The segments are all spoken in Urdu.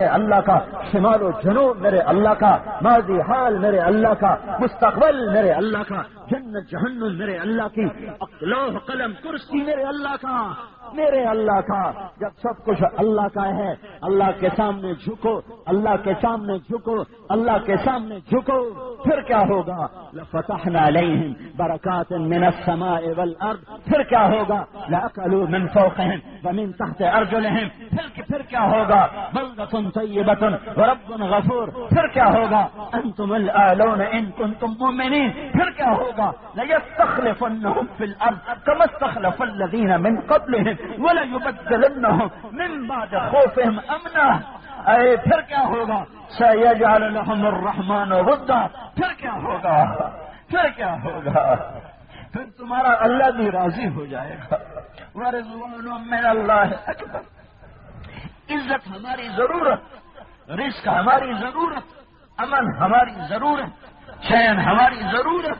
میرے اللہ کا، شمال و جنوب میرے اللہ کا، ماضی حال میرے اللہ کا، مستقبل میرے اللہ کا، جنت جہنم میرے اللہ کی لوح قلم کرسی میرے اللہ کا۔ میرے اللہ کا جب سب کچھ اللہ کا ہے اللہ کے سامنے جھکو اللہ کے سامنے جھکو اللہ کے سامنے جھکو پھر کیا ہوگا لفتحنا عليهم بركات من السماء والارض پھر کیا ہوگا لاقلوا من فوقهم ومن تحت ارجلهم پھر پھر کیا ہوگا بلدۃ طیبۃ ورب غفور پھر کیا ہوگا أنتم الاعلون ان كنتم مؤمنين پھر کیا ہوگا لیستخلفنهم في الأرض كما استخلف الذين من قبلهم ولا يبدلنهم من بعد خوفهم امنا اے پھر کیا ہوگا؟ سیجعل لهم الرحمن ودا پھر کیا ہوگا؟ پھر کیا ہوگا؟ پھر تمہارا اللہ بھی راضی ہو جائے گا. ورضوان من اللہ اکبر عزت ہماری ضرورت، رزق ہماری ضرورت، امن ہماری ضرورت. چین ہماری ضرورت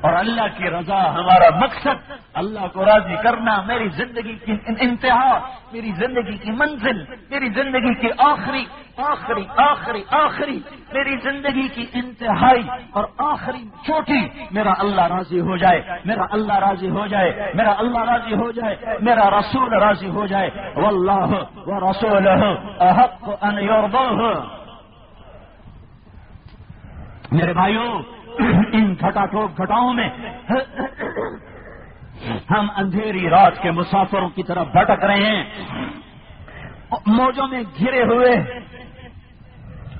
اور اللہ کی رضا ہمارا مقصد اللہ کو راضی کرنا، میری زندگی کی انتہا، میری زندگی کی منزل، میری زندگی کی آخری آخری آخری آخری، میری زندگی کی انتہائی اور آخری چوٹی میرا اللہ راضی ہو جائے، میرا اللہ راضی ہو جائے، میرا اللہ راضی ہو جائے، میرا رسول راضی ہو جائے، واللہ و رسول احق ان یرضوه میرے بھائیوں ان گھٹا ٹوک گھٹاؤں میں ہم اندھیری رات کے مسافروں کی طرف بھٹک رہے ہیں۔ موجوں میں گھرے ہوئے،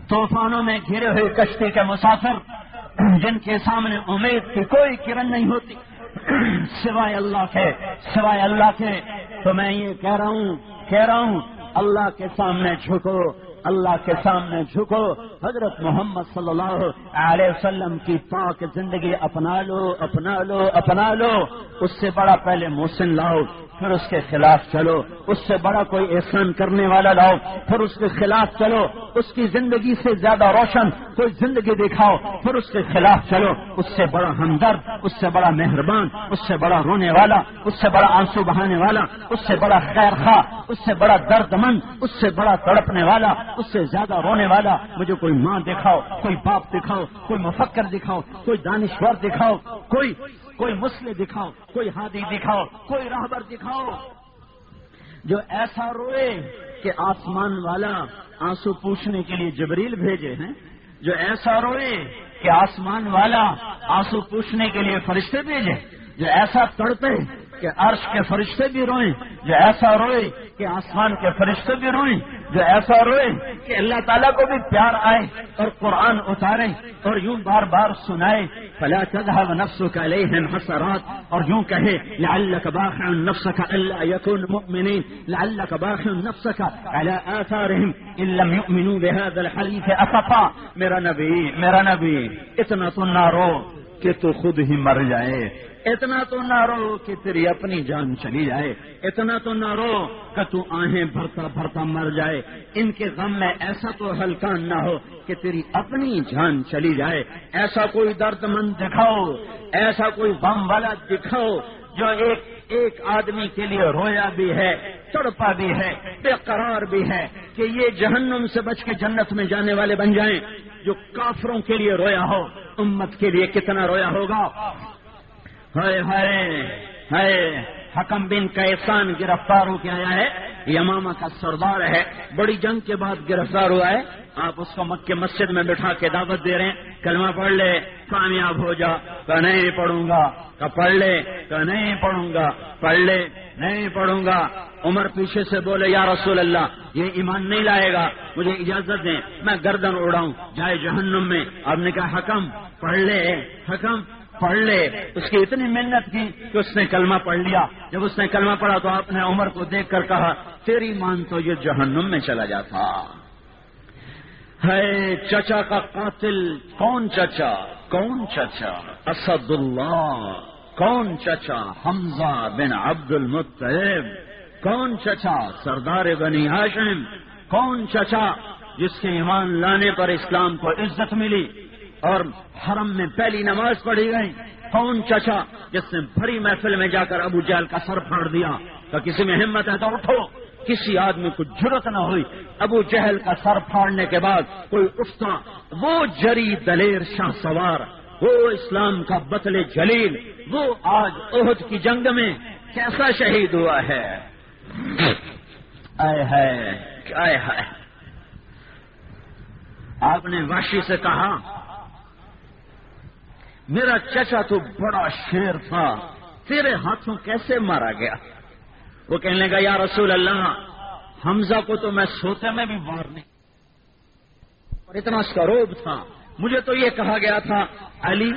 طوفانوں میں گھرے ہوئے کشتی کے مسافر، جن کے سامنے امید کی کوئی کرن نہیں ہوتی، سوائے اللہ کے، سوائے اللہ کے۔ تو میں یہ کہہ رہا ہوں، کہہ رہا ہوں، اللہ کے سامنے جھکو۔ اللہ کے سامنے جھکو۔ حضرت محمد صلی اللہ علیہ وسلم کی پاک زندگی اپنا لو اپنا لو اپنا لو۔ اس سے بڑا پہلے محسن لاؤ۔ پھر اس کے خلاف چلو، اس سے بڑا کوئی احسان کرنے والا لاؤ پھر اس کے خلاف چلو، اس کی زندگی سے زیادہ روشن کوئی زندگی دکھاؤ، پھر اس کے خلاف چلو، اس سے بڑا ہمدرد، اس سے بڑا مہربان، اس سے بڑا رونے والا، اس سے بڑا آنسو بہانے والا، اس سے بڑا خیر خواہ اس سے بڑا درد مند اس سے بڑا تڑپنے والا، اس سے زیادہ رونے والا، مجھے کوئی ماں دکھاؤ، کوئی باپ دکھاؤ، کوئی مفکر دکھاؤ، کوئی دانشور دکھاؤ، کوئی کوئی مسلے دکھاؤ، کوئی ہادی دکھاؤ، کوئی راہبر دکھاؤ۔ جو ایسا روئے کہ آسمان والا آنسو پوچھنے کے لیے جبریل بھیجے ہیں، جو ایسا روئے کہ آسمان والا آنسو پوچھنے کے لیے فرشتے بھیجے، جو ایسا تڑپے کہ عرش کے فرشتے بھی روئیں، جو ایسا روئے کہ آسمان کے فرشتے بھی روئیں جو ایسا روئے کہ اللہ تعالیٰ کو بھی پیار آئے اور قرآن اتارے اور یوں بار بار سنائے، فلا تذهب نفسك عليهم حسرات اور یوں کہے، لعلك باخع نفسك الا يكون مؤمنين، لعلك باخع نفسك على آثارهم ان لم يؤمنوا بهذا الحديث اسفا میرا نبی میرا نبی، اتنا تو نہ رو کہ تو خود ہی مر جائے۔ اتنا تو نہ رو کہ تیری اپنی جان چلی جائے۔ اتنا تو نہ رو کہ تو آہیں بھرتا بھرتا مر جائے۔ ان کے غم میں ایسا تو ہلکان نہ ہو کہ تیری اپنی جان چلی جائے۔ ایسا کوئی درد مند دکھاؤ، ایسا کوئی غم والا دکھاؤ جو ایک ایک آدمی کے لیے رویا بھی ہے، تڑپا بھی ہے، بے قرار بھی ہے کہ یہ جہنم سے بچ کے جنت میں جانے والے بن جائیں۔ جو کافروں کے لیے رویا ہو، امت کے لیے کتنا رویا ہوگا؟ ہائے ہائے ہائے، حکم بن کا احسان گرفتار ہو کے آیا ہے۔ یماما کا سردار ہے۔ بڑی جنگ کے بعد گرفتار ہوا ہے۔ آپ اس کو مکہ مسجد میں بٹھا کے دعوت دے رہے ہیں۔ کلمہ پڑھ لے، کامیاب ہو جا۔ کہ نہیں پڑھوں گا۔ کہ پڑھ لے۔ کہ نہیں پڑھوں گا۔ پڑھ لے، نہیں پڑھوں گا۔ عمر پیچھے سے بولے، یا رسول اللہ، یہ ایمان نہیں لائے گا۔ مجھے اجازت دیں، میں گردن اڑاؤں جائے جہنم میں۔ آپ نے کہا، حکم، پڑھ لے۔ حکم پڑھ لے، اس کی اتنی محنت کی کہ اس نے کلمہ پڑھ لیا۔ جب اس نے کلمہ پڑھا تو آپ نے عمر کو دیکھ کر کہا، تیری مان تو یہ جہنم میں چلا جاتا۔ ہے چچا کا قاتل، کون چچا؟ کون چچا؟ اسد اللہ کون چچا؟ حمزہ بن عبد المطیب کون چچا؟ سردار بنی ہاشم۔ کون چچا؟ جس کے ایمان لانے پر اسلام کو عزت ملی۔ اور حرم میں پہلی نماز پڑھی گئی کون چچا جس نے بڑی محفل میں جا کر ابو جال کا سر پھاڑ دیا تو کسی میں ہمت ہے تو اٹھو۔ کسی آدمی کو جرت نہ ہوئی۔ ابو جہل کا سر پھاڑنے کے بعد کوئی اٹھتا۔ وہ جری دلیر شاہ سوار، وہ اسلام کا بتل جلیل، وہ آج عہد کی جنگ میں کیسا شہید ہوا ہے۔ آئے ہے آپ نے واشی سے کہا میرا چچا تو بڑا شیر تھا، تیرے ہاتھوں کیسے مارا گیا؟ وہ کہنے لگا، یا رسول اللہ، حمزہ کو تو میں سوتے میں بھی مار نہیں۔ اور اتنا سروب تھا۔ مجھے تو یہ کہا گیا تھا، علی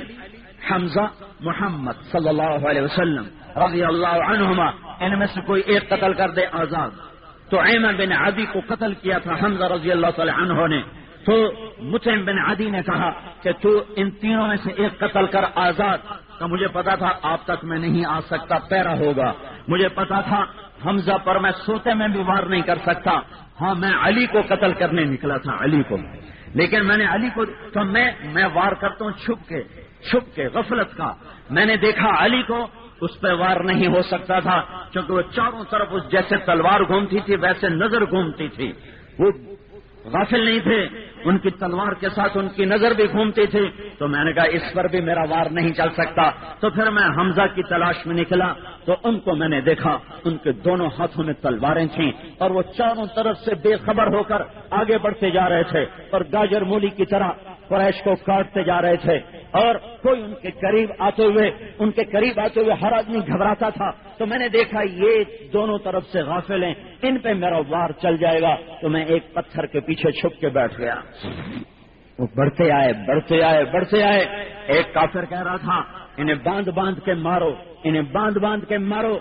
حمزہ محمد صلی اللہ علیہ وسلم رضی اللہ عنہما، ان میں سے کوئی ایک قتل کر دے آزاد۔ تو ایمن بن عدی کو قتل کیا تھا، حمزہ رضی اللہ تعالی عنہ نے۔ تو متم بن عدی نے کہا کہ تو ان تینوں میں سے ایک قتل کر آزاد۔ کا مجھے پتا تھا آپ تک میں نہیں آ سکتا، پیرا ہوگا۔ مجھے پتا تھا حمزہ پر میں سوتے میں بھی وار نہیں کر سکتا۔ ہاں میں علی کو قتل کرنے نکلا تھا، علی کو۔ لیکن میں نے علی کو، تو میں میں وار کرتا ہوں چھپ کے چھپ کے، غفلت کا۔ میں نے دیکھا علی کو، اس پہ وار نہیں ہو سکتا تھا کیونکہ وہ چاروں طرف اس جیسے تلوار گھومتی تھی، ویسے نظر گھومتی تھی۔ وہ غافل نہیں تھے، ان کی تلوار کے ساتھ ان کی نظر بھی گھومتی تھی۔ تو میں نے کہا، اس پر بھی میرا وار نہیں چل سکتا۔ تو پھر میں حمزہ کی تلاش میں نکلا۔ تو ان کو میں نے دیکھا، ان کے دونوں ہاتھوں میں تلواریں تھیں۔ اور وہ چاروں طرف سے بے خبر ہو کر آگے بڑھتے جا رہے تھے۔ اور گاجر مولی کی طرح قریش کو کاٹتے جا رہے تھے اور کوئی ان کے قریب آتے ہوئے، ان کے قریب آتے ہوئے ہر آدمی گھبراتا تھا۔ تو میں نے دیکھا، یہ دونوں طرف سے غافل ہیں۔ ان پہ میرا وار چل جائے گا۔ تو میں ایک پتھر کے پیچھے چھپ کے بیٹھ گیا۔ وہ بڑھتے آئے بڑھتے آئے بڑھتے آئے۔ ایک کافر کہہ رہا تھا، انہیں باندھ باندھ کے مارو، انہیں باندھ باندھ کے مارو۔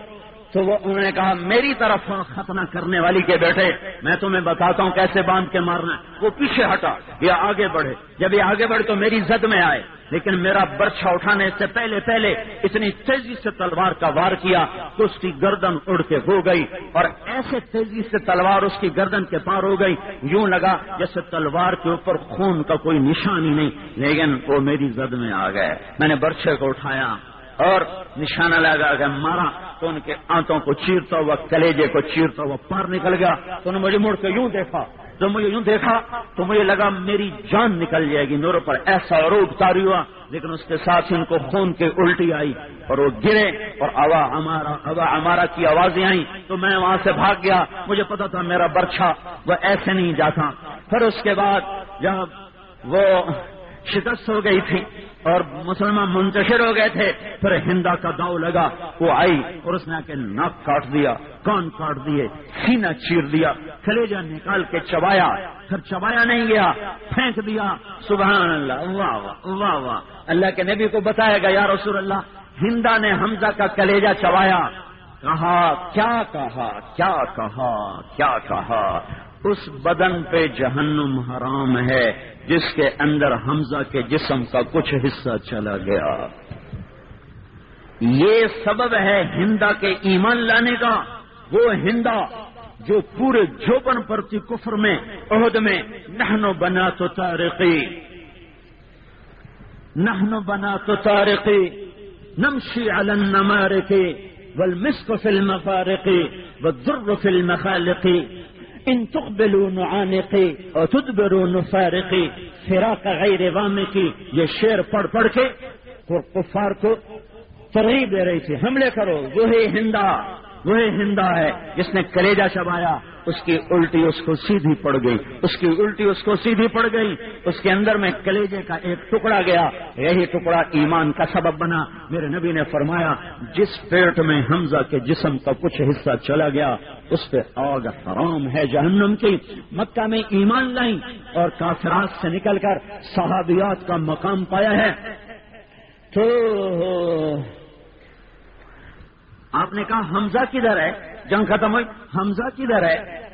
تو وہ انہوں نے کہا، میری طرف ہاں ختنہ کرنے والی کے بیٹے، میں تمہیں بتاتا ہوں کیسے باندھ کے مارنا ہے. وہ پیچھے ہٹا یہ آگے بڑھے، جب یہ آگے بڑھے تو میری زد میں آئے. لیکن میرا برچھا اٹھانے سے پہلے پہلے اتنی تیزی سے تلوار کا وار کیا تو اس کی گردن اڑ کے ہو گئی اور ایسے تیزی سے تلوار اس کی گردن کے پار ہو گئی۔ یوں لگا جیسے تلوار کے اوپر خون کا کوئی نشان ہی نہیں، لیکن وہ میری زد میں آ گئے۔ میں نے برچھے کو اٹھایا۔ اور نشانہ لگا کے مارا تو ان کے آنتوں کو چیرتا ہوا، کلیجے کو چیرتا ہوا پار نکل گیا۔ تو انہوں نے مجھے مڑ کے یوں دیکھا۔ جب مجھے یوں دیکھا تو مجھے لگا میری جان نکل جائے گی۔ میرے پر ایسا روگ تاری ہوا، لیکن اس کے ساتھ ان کو خون کے الٹی آئی اور وہ گرے اور اوا ہمارا اوا ہمارا کی آوازیں آئیں۔ تو میں وہاں سے بھاگ گیا۔ مجھے پتا تھا میرا برچھا وہ ایسے نہیں جاتا۔ پھر اس کے بعد جب وہ شکست ہو گئی تھی اور مسلمان منتشر ہو گئے تھے، پھر ہندا کا داؤ لگا، وہ آئی اور اس نے آ کے ناک کاٹ دیا، کان کاٹ دیے سینا چیر دیا کلیجا نکال کے چبایا، پھر چبایا نہیں گیا، پھینک دیا، سبحان اللہ، واہ واہ واہ واہ۔ اللہ کے نبی کو بتایا گا، یا رسول اللہ، ہندا نے حمزہ کا کلیجا چبایا، کہا، کیا کہا کیا کہا کیا کہا؟ اس بدن پہ جہنم حرام ہے، جس کے اندر حمزہ کے جسم کا کچھ حصہ چلا گیا۔ یہ سبب ہے ہندا کے ایمان لانے کا، وہ ہندا جو پورے جھوپن پرتی کفر میں، عہد میں نہنو بنا تو تارقی۔ نہنو بنا تو تارقی۔ نمشی علن نمارقی والمسک فی المفارقی والذر فی المخالقی۔ ان تقبلوا نعانقی اور تدبروا نفارقی فراق غیر وامقی یہ شعر پڑھ پڑھ کے کفار کو ترغیب دے رہی تھی. حملے کرو. وہی ہندا وہی ہندا ہے. جس نے کلیجا چبایا، اس کی الٹی اس کو سیدھی پڑ گئی. اس کی الٹی اس کو سیدھی پڑ گئی. اس کے اندر میں کلیجے کا ایک ٹکڑا گیا. یہی ٹکڑا ایمان کا سبب بنا. میرے نبی نے فرمایا، جس پیٹ میں حمزہ کے جسم کا کچھ حصہ چلا گیا اس پہ آگ حرام ہے، جہنم کی۔ مکہ میں ایمان لائی اور کافرات سے نکل کر صحابیات کا مقام پایا ہے۔ تو آپ نے کہا، حمزہ کدھر ہے؟ جنگ ختم ہوئی۔ حمزہ کدھر ہے؟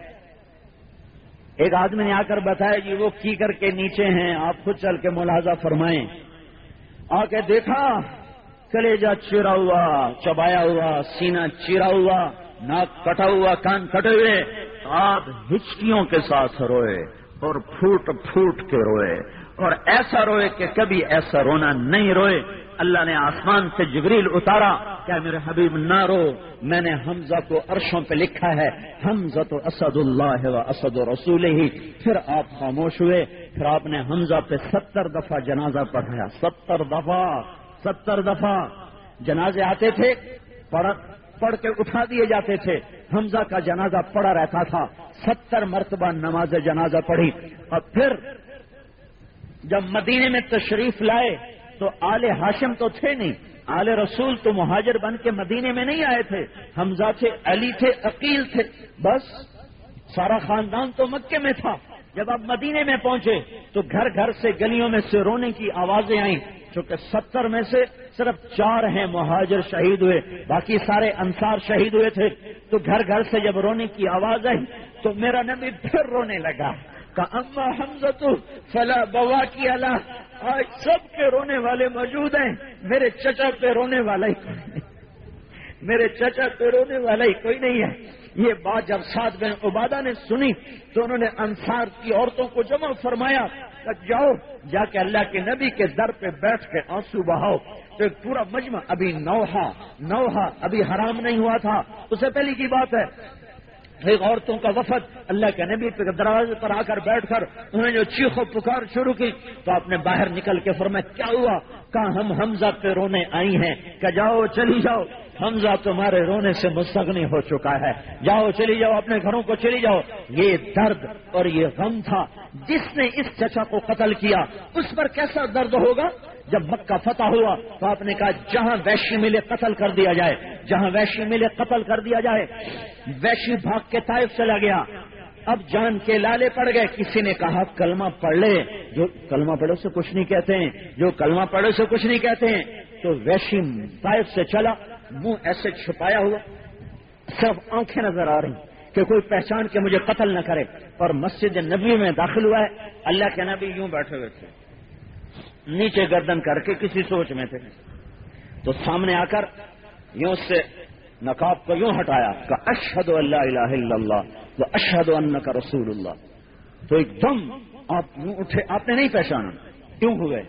ایک آدمی نے آ کر بتایا جی وہ کی کر کے نیچے ہیں، آپ خود چل کے ملاحظہ فرمائیں۔ آ کے دیکھا کلیجا چیرا ہوا، چبایا ہوا سینا چیرا ہوا۔ ناک کٹا ہوا کان کٹے ہوئے آپ ہچکیوں کے ساتھ روئے اور پھوٹ پھوٹ کے روئے۔ اور ایسا روئے کہ کبھی ایسا رونا نہیں روئے۔ اللہ نے آسمان سے جبریل اتارا کیا میرے حبیب، نہ رو۔ میں نے حمزہ کو عرشوں پہ لکھا ہے حمزہ تو اسد اللہ و اسد و رسول ہی پھر آپ خاموش ہوئے، پھر آپ نے حمزہ پہ ستر دفعہ جنازہ پڑھایا۔ ستر دفعہ ستر دفعہ۔ جنازے آتے تھے پڑھ پڑھ کے اٹھا دیے جاتے تھے۔ حمزہ کا جنازہ پڑا رہتا تھا۔ ستر مرتبہ نماز جنازہ پڑھی۔ اور پھر جب مدینے میں تشریف لائے تو آل ہاشم تو تھے نہیں۔ آل رسول تو مہاجر بن کے مدینے میں نہیں آئے تھے۔ حمزہ تھے، علی تھے، عقیل تھے۔ بس سارا خاندان تو مکے میں تھا۔ جب آپ مدینے میں پہنچے تو گھر گھر سے گلیوں میں سے رونے کی آوازیں آئیں۔ چونکہ ستر میں سے صرف چار ہیں مہاجر شہید ہوئے، باقی سارے انصار شہید ہوئے تھے۔ تو گھر گھر سے جب رونے کی آواز آئی، تو میرا نبی پھر رونے لگا۔ کہ اما حمزہ فلا بوا کی اللہ آج سب کے رونے والے موجود ہیں۔ میرے چچا پہ رونے والا ہی میرے چچا پہ رونے والا ہی کوئی نہیں ہے۔ یہ بات جب سات بن عبادہ نے سنی، تو انہوں نے انصار کی عورتوں کو جمع فرمایا۔ جاؤ، جا کے اللہ کے نبی کے در پہ بیٹھ کے آنسو بہاؤ۔ تو ایک پورا مجمع ابھی نوحا نوحا ابھی حرام نہیں ہوا تھا۔ اس سے پہلی کی بات ہے، ایک عورتوں کا وفد، اللہ کے نبی پہ دروازے پر آ کر بیٹھ کر انہوں نے جو چیخو پکار شروع کی تو آپ نے باہر نکل کے فرمایا، کیا ہوا؟ کہا ہم حمزہ پہ رونے آئی ہیں کہ جاؤ چلی جاؤ۔ حمزہ تمہارے رونے سے مستغنی ہو چکا ہے۔ جاؤ چلی جاؤ، اپنے گھروں کو چلی جاؤ۔ یہ درد اور یہ غم تھا۔ جس نے اس چچا کو قتل کیا، اس پر کیسا درد ہوگا؟ جب مکہ فتح ہوا تو آپ نے کہا، جہاں ویشی ملے قتل کر دیا جائے۔ جہاں ویشی ملے قتل کر دیا جائے۔ ویشی بھاگ کے طائف چلا گیا۔ اب جان کے لالے پڑ گئے۔ کسی نے کہا، کلمہ پڑھ لے۔ جو کلمہ پڑھو سے کچھ نہیں کہتے ہیں۔ جو کلمہ پڑھو سے کچھ نہیں کہتے ہیں۔ تو ویشی طائف سے چلا، منہ ایسے چھپایا ہوا۔ صرف آنکھیں نظر آ رہی کہ کوئی پہچان کے مجھے قتل نہ کرے۔ اور مسجد نبی میں داخل ہوا ہے۔ اللہ کے نبی یوں بیٹھے ہوئے تھے۔ نیچے گردن کر کے کسی سوچ میں تھے۔ تو سامنے آ کر یوں سے نقاب کو یوں ہٹایا کہ اشد اللہ الہ الا اللہ وہ اشد اللہ کا رسول اللہ۔ تو ایک دم آپ یوں اٹھے، آپ نے نہیں پہچانا۔ کیوں ہوئے۔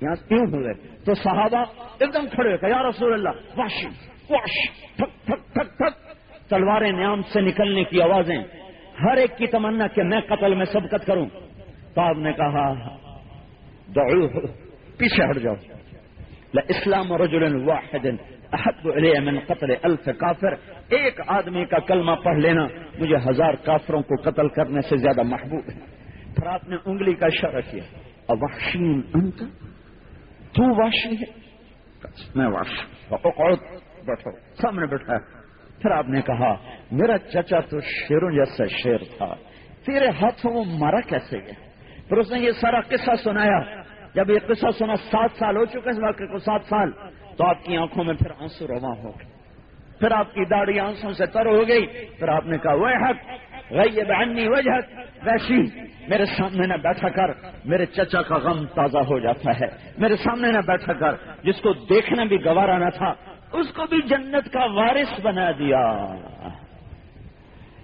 یہاں کیوں ہوئے۔ تو صحابہ ایک دم کھڑے کہ یا رسول اللہ، واش واش تھک تھک تھک تھک تلواریں نیام سے نکلنے کی آوازیں۔ ہر ایک کی تمنا کہ میں قتل میں سبقت کروں۔ تو آپ نے کہا پیچھے ہٹ جاؤ۔ اسلام رجل واحد احب من قتل الف کافر ایک آدمی کا کلمہ پڑھ لینا مجھے ہزار کافروں کو قتل کرنے سے زیادہ محبوب ہے. پھر آپ نے انگلی کا اشارہ کیا. واشین انت تو واشی ہے؟ میں واش بیٹھو. سامنے بیٹھا پھر آپ نے کہا، میرا چچا تو شیروں جیسا شیر تھا. تیرے ہاتھوں وہ مارا کیسے گیا پھر اس نے یہ سارا قصہ سنایا. جب یہ قصہ سنا سات سال ہو چکے اس واقعے کو، سات سال، تو آپ کی آنکھوں میں پھر آنسو رواں ہو گئے۔ پھر آپ کی داڑھی آنسوں سے تر ہو گئی۔ پھر آپ نے کہا وہ حق غیب عنی وجہ ویسی میرے سامنے نہ بیٹھا کر، میرے چچا کا غم تازہ ہو جاتا ہے۔ میرے سامنے نہ بیٹھا کر، جس کو دیکھنا بھی گوارا نہ تھا، اس کو بھی جنت کا وارث بنا دیا۔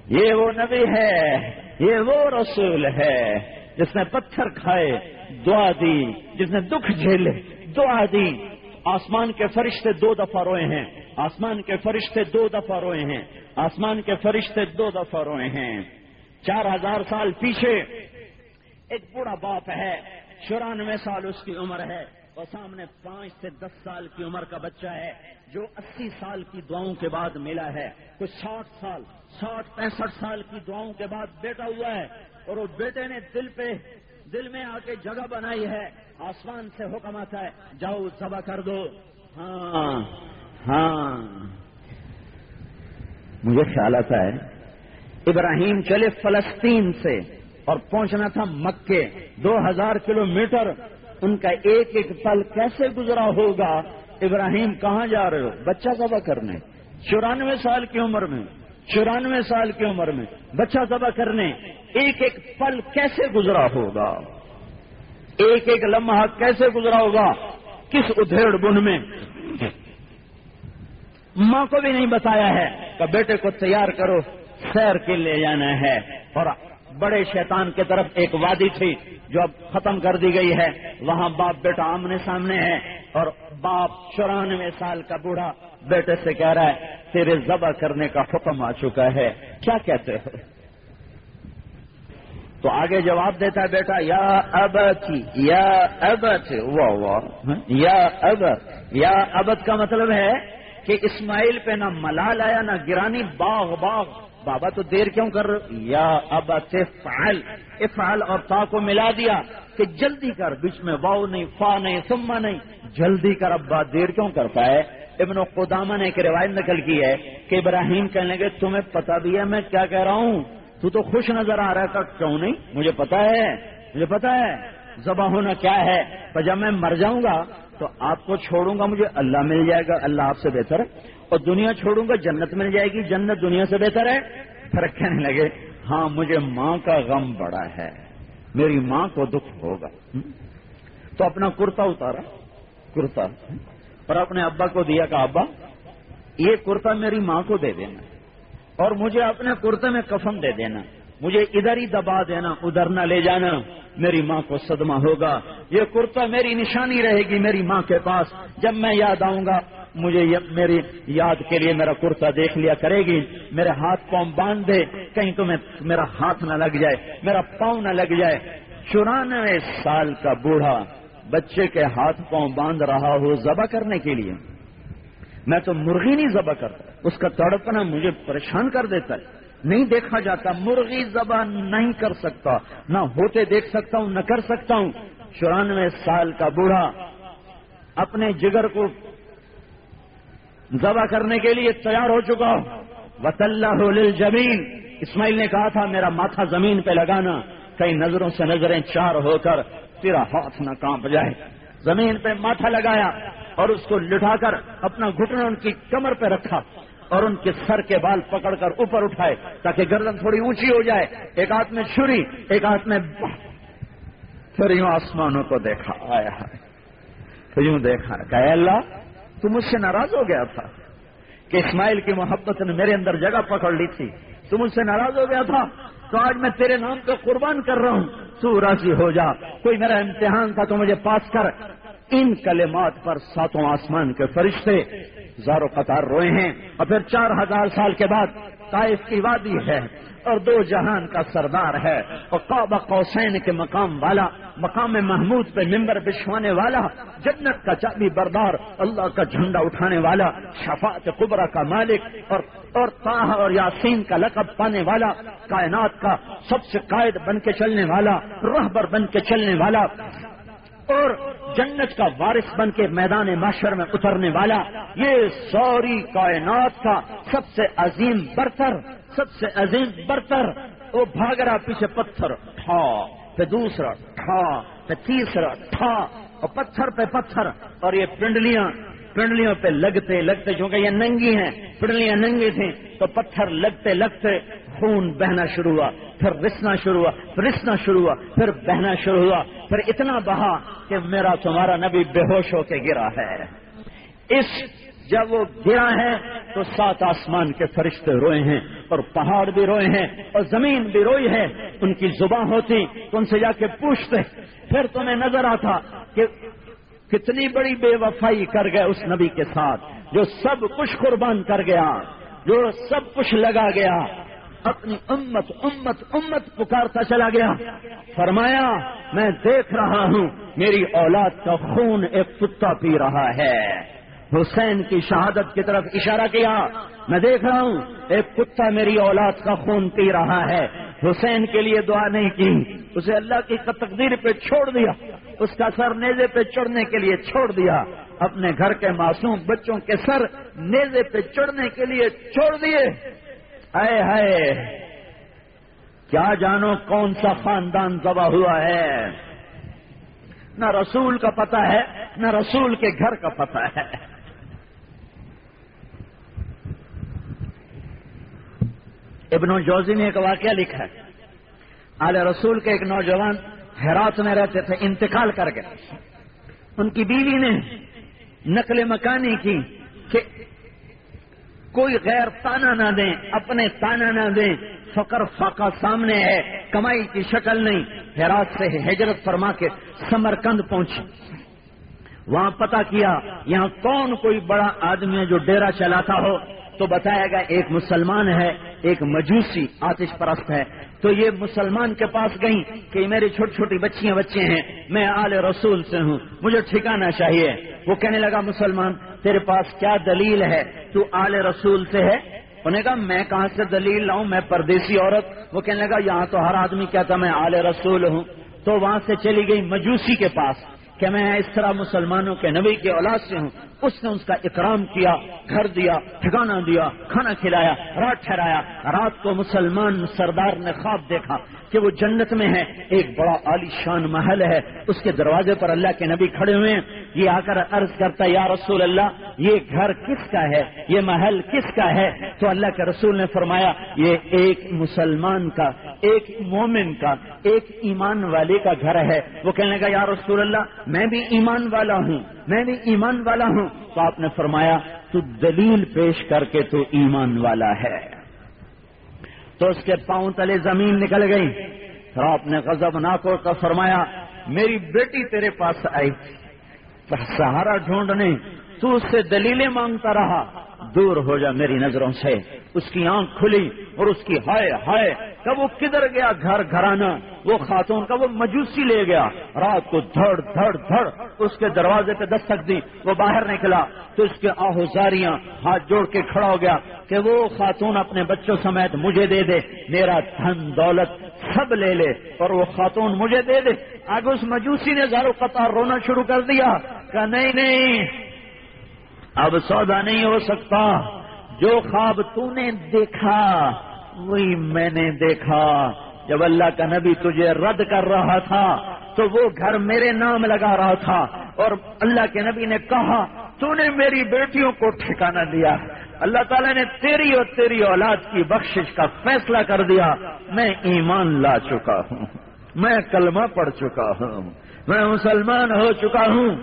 یہ وہ نبی ہے، یہ وہ رسول ہے، جس نے پتھر کھائے دعا دی، جس نے دکھ جھیلے، دعا دی۔ آسمان کے فرشتے دو دفعہ روئے ہیں۔ آسمان کے فرشتے دو دفعہ روئے ہیں۔ آسمان کے فرشتے دو دفعہ روئے ہیں۔ چار ہزار سال پیچھے ایک بڑا باپ ہے۔ چورانوے سال اس کی عمر ہے۔ اور سامنے پانچ سے دس سال کی عمر کا بچہ ہے، جو اسی سال کی دعاؤں کے بعد ملا ہے۔ کچھ ساٹھ سال، ساٹھ پینسٹھ سال کی دعاؤں کے بعد بیٹا ہوا ہے۔ اور وہ بیٹے نے دل پہ دل میں آ کے جگہ بنائی ہے، آسمان سے حکم آتا ہے، جاؤ ذبح کر دو۔ ہاں ہاں۔ مجھے خیال آتا ہے، ابراہیم چلے فلسطین سے اور پہنچنا تھا مکے۔ دو ہزار کلو میٹر، ان کا ایک ایک پل کیسے گزرا ہوگا؟ ابراہیم کہاں جا رہے ہو؟ بچہ ذبح کرنے۔ چورانوے سال کی عمر میں، چورانوے سال کی عمر میں، بچہ ذبح کرنے۔ ایک ایک پل کیسے گزرا ہوگا؟ ایک ایک لمحہ کیسے گزرا ہوگا؟ کس ادھیڑ بن میں؟ ماں کو بھی نہیں بتایا ہے کہ بیٹے کو تیار کرو، سیر کے لے جانا ہے۔ اور بڑے شیطان کی طرف ایک وادی تھی جو اب ختم کر دی گئی ہے۔ وہاں باپ بیٹا آمنے سامنے ہے۔ اور باپ چورانوے سال کا بوڑھا بیٹے سے کہہ رہا ہے، تیرے ذبح کرنے کا حکم آ چکا ہے۔ کیا کہتے ہو؟ تو آگے جواب دیتا ہے بیٹا، یا ابت یا ابت، واہ واہ ہاں، یا اب یا ابت کا مطلب ہے کہ اسماعیل پہ نہ ملال آیا، نہ گرانی، باغ باغ، بابا تو دیر کیوں کر یا اب افعل افعل اور تا کو ملا دیا کہ جلدی کر، بیچ میں واؤ نہیں، فا نہیں سما نہیں، جلدی کر، ابا دیر کیوں کرتا ہے ابن قدامہ نے ایک روایت نقل کی ہے کہ ابراہیم کہنے لگے، تمہیں پتا بھی ہے میں کیا کہہ رہا ہوں؟ تو تو خوش نظر آ رہا تھا، کیوں نہیں؟ مجھے پتا ہے، مجھے پتا ہے۔ زبا ہونا کیا ہے؟ پر جب میں مر جاؤں گا، تو آپ کو چھوڑوں گا، مجھے اللہ مل جائے گا، اللہ آپ سے بہتر ہے۔ اور دنیا چھوڑوں گا، جنت مل جائے گی، جنت دنیا سے بہتر ہے۔ فرق کہنے لگے ہاں مجھے ماں کا غم بڑا ہے۔ میری ماں کو دکھ ہوگا۔ تو اپنا کرتا اتارا، کرتا۔ اور اپنے ابا کو دیا کہ، ابا، یہ کرتا میری ماں کو دے دینا۔ اور مجھے اپنے کرتے میں کفن دے دینا، مجھے ادھر ہی دبا دینا، ادھر نہ لے جانا۔ میری ماں کو صدمہ ہوگا۔ یہ کرتا میری نشانی رہے گی میری ماں کے پاس۔ جب میں یاد آؤں گا، مجھے میری یاد کے لیے میرا کرتا دیکھ لیا کرے گی۔ میرے ہاتھ پاؤں باندھ دے، کہیں تو میرا ہاتھ نہ لگ جائے، میرا پاؤں نہ لگ جائے۔ چورانوے سال کا بوڑھا بچے کے ہاتھ پاؤں باندھ رہا ہو ذبح کرنے کے لیے۔ میں تو مرغی نہیں ذبح کرتا۔ اس کا تڑپنا مجھے پریشان کر دیتا ہے۔ نہیں دیکھا جاتا، مرغی ذبح نہیں کر سکتا۔ نہ ہوتے دیکھ سکتا ہوں، نہ کر سکتا ہوں۔ چورانوے سال کا بوڑھا اپنے جگر کو ذبح کرنے کے لیے تیار ہو چکا۔ وط اللہ جمین اسماعیل نے کہا تھا، میرا ماتھا زمین پہ لگانا۔ کئی نظروں سے نظریں چار ہو کر تیرا ہاتھ نہ کانپ جائے۔ زمین پہ ماتھا لگایا۔ اور اس کو لٹا کر اپنا گھٹنا ان کی کمر پہ رکھا اور ان کے سر کے بال پکڑ کر اوپر اٹھائے تاکہ گردن تھوڑی اونچی ہو جائے۔ ایک ہاتھ میں چھری، ایک ہاتھ میں پھر یوں آسمانوں کو دیکھا، آیا پھر یوں دیکھا کہ اللہ تو مجھ سے ناراض ہو گیا تھا کہ اسماعیل کی محبت نے میرے اندر جگہ پکڑ لی تھی۔ تو مجھ سے ناراض ہو گیا تھا تو آج میں تیرے نام کو قربان کر رہا ہوں۔ تو راضی ہو جا۔ کوئی میرا امتحان تھا تو مجھے پاس کر۔ ان کلمات پر ساتوں آسمان کے فرشتے زارو قطار روئے ہیں۔ اور پھر چار ہزار سال کے بعد طائف کی وادی ہے اور دو جہان کا سردار ہے۔ اور قابہ قوسین کے مقام والا، مقام محمود پہ ممبر بچھوانے والا، جنت کا چابی بردار، اللہ کا جھنڈا اٹھانے والا، شفاعت قبرا کا مالک، اور اور تاہ اور یاسین کا لقب پانے والا، کائنات کا سب سے قائد بن کے چلنے والا، رہبر بن کے چلنے والا اور جنت کا وارث بن کے میدان محشر میں اترنے والا یہ سوری کائنات کا سب سے عظیم برتر، سب سے عظیم برتر، وہ بھاگ رہا پیچھے پتھر، ٹھا پہ دوسرا، ٹھا پہ تیسرا، ٹھا، اور پتھر پہ پتھر، اور یہ پنڈلیاں پنڈلیوں پہ لگتے لگتے چونکہ یہ ننگی ہیں پنڈلیاں ننگی تھیں، تو پتھر لگتے لگتے خون بہنا شروع ہوا، پھر رسنا شروع ہوا، پھر رسنا شروع ہوا، پھر بہنا شروع ہوا، پھر اتنا بہا کہ میرا تمہارا نبی بے ہوش ہو کے گرا ہے۔ اس جب وہ گرا ہے تو سات آسمان کے فرشتے روئے ہیں اور پہاڑ بھی روئے ہیں اور زمین بھی روئی ہے۔ ان کی زباں ہوتی، تو ان سے جا کے پوچھتے، پھر تمہیں نظر آتا کہ کتنی بڑی بے وفائی کر گئے اس نبی کے ساتھ، جو سب کچھ قربان کر گیا، جو سب کچھ لگا گیا، اپنی امت امت امت پکارتا چلا گیا۔ فرمایا، میں دیکھ رہا ہوں، میری اولاد کا خون ایک کتا پی رہا ہے۔ حسین کی شہادت کی طرف اشارہ کیا، میں دیکھ رہا ہوں، ایک کتا میری اولاد کا خون پی رہا ہے۔ حسین کے لیے دعا نہیں کی، اسے اللہ کی تقدیر پہ چھوڑ دیا، اس کا سر نیزے پہ چڑھنے کے لیے چھوڑ دیا، اپنے گھر کے معصوم بچوں کے سر نیزے پہ چڑھنے کے لیے چھوڑ دیے۔ اے ہے کیا جانو کون سا خاندان ذبح ہوا ہے؟ نہ رسول کا پتہ ہے، نہ رسول کے گھر کا پتہ ہے۔ ابن جوزی نے ایک واقعہ لکھا ہے۔ آل رسول کے ایک نوجوان حیرات میں رہتے تھے، انتقال کر گئے۔ ان کی بیوی نے نقل مکانی کی کہ کوئی غیر تانا نہ دیں، اپنے تانا نہ دیں، فقر فاقہ سامنے ہے، کمائی کی شکل نہیں۔ حیرات سے ہجرت فرما کے سمرکند پہنچی وہاں پتا کیا، یہاں کون کوئی بڑا آدمی ہے جو ڈیرا چلاتا ہو؟ تو بتایا گیا ایک مسلمان ہے، ایک مجوسی آتش پرست ہے۔ تو یہ مسلمان کے پاس گئی کہ میری چھوٹی چھوٹی بچیاں بچے ہیں، میں آل رسول سے ہوں، مجھے ٹھکانا چاہیے۔ وہ کہنے لگا، مسلمان، تیرے پاس کیا دلیل ہے؟ تو آل رسول سے ہے۔ انہیں کہا، میں کہاں سے دلیل لاؤں؟ میں پردیسی عورت۔ وہ کہنے لگا، یہاں تو ہر آدمی کہتا میں آل رسول ہوں۔ تو وہاں سے چلی گئی مجوسی کے پاس۔ کہ میں اس طرح مسلمانوں کے نبی کے اولاد سے ہوں۔ اس نے اس کا اکرام کیا، گھر دیا ٹھکانا دیا، کھانا کھلایا، رات ٹھہرایا، رات کو مسلمان سردار نے خواب دیکھا۔ کہ وہ جنت میں ہے، ایک بڑا عالی شان محل ہے۔ اس کے دروازے پر اللہ کے نبی کھڑے ہوئے ہیں۔ یہ آ کر عرض کرتا یا رسول اللہ، یہ گھر کس کا ہے؟ یہ محل کس کا ہے؟ تو اللہ کے رسول نے فرمایا، یہ ایک مسلمان کا، ایک مومن کا، ایک ایمان والے کا گھر ہے۔ وہ کہنے کا یا رسول اللہ، میں بھی ایمان والا ہوں، میں بھی ایمان والا ہوں۔ تو آپ نے فرمایا، تو دلیل پیش کر کے تو ایمان والا ہے۔ تو اس کے پاؤں تلے زمین نکل گئی پھر آپ نے غزب ناک کا فرمایا، میری بیٹی تیرے پاس آئی۔ سہارا ڈھونڈنے تو اس سے دلیلیں مانگتا رہا۔ دور ہو جا میری نظروں سے۔ اس کی آنکھ کھلی اور اس کی ہائے ہائے۔ کب وہ کدھر گیا گھر گھرانا وہ خاتون کا وہ مجوسی لے گیا۔ رات کو دھڑ دھڑ دھڑ۔ اس کے دروازے پہ دستک دی، وہ باہر نکلا۔ تو اس کے آہوزاریاں ہاتھ جوڑ کے کھڑا ہو گیا کہ وہ خاتون اپنے بچوں سمیت مجھے دے دے، میرا دھن، دولت سب لے لے۔ اور وہ خاتون مجھے دے دے۔ آگے اس مجوسی نے زارو قطار رونا شروع کر دیا۔ کہ نہیں نہیں۔ اب سودا نہیں ہو سکتا۔ جو خواب تو نے دیکھا، وہی میں نے دیکھا۔ جب اللہ کا نبی تجھے رد کر رہا تھا، تو وہ گھر میرے نام لگا رہا تھا۔ اور اللہ کے نبی نے کہا تو نے میری بیٹیوں کو ٹھکانا دیا۔ اللہ تعالیٰ نے تیری اور تیری اولاد کی بخشش کا فیصلہ کر دیا۔ میں ایمان لا چکا ہوں۔ میں کلمہ پڑھ چکا ہوں۔ میں مسلمان ہو چکا ہوں۔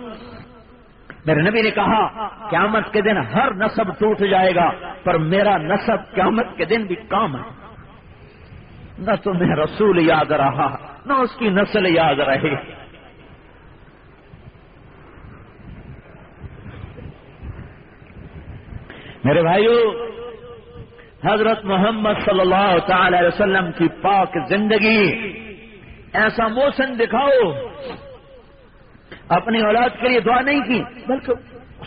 میرے نبی نے کہا، قیامت کے دن ہر نصب ٹوٹ جائے گا، پر میرا نصب قیامت کے دن بھی کام ہے۔ نہ تمہیں رسول یاد رہا، نہ اس کی نسل یاد رہے میرے بھائیو، حضرت محمد صلی اللہ تعالی علیہ وسلم کی پاک زندگی، ایسا موسم دکھاؤ اپنی اولاد کے لیے دعا نہیں کی، بلکہ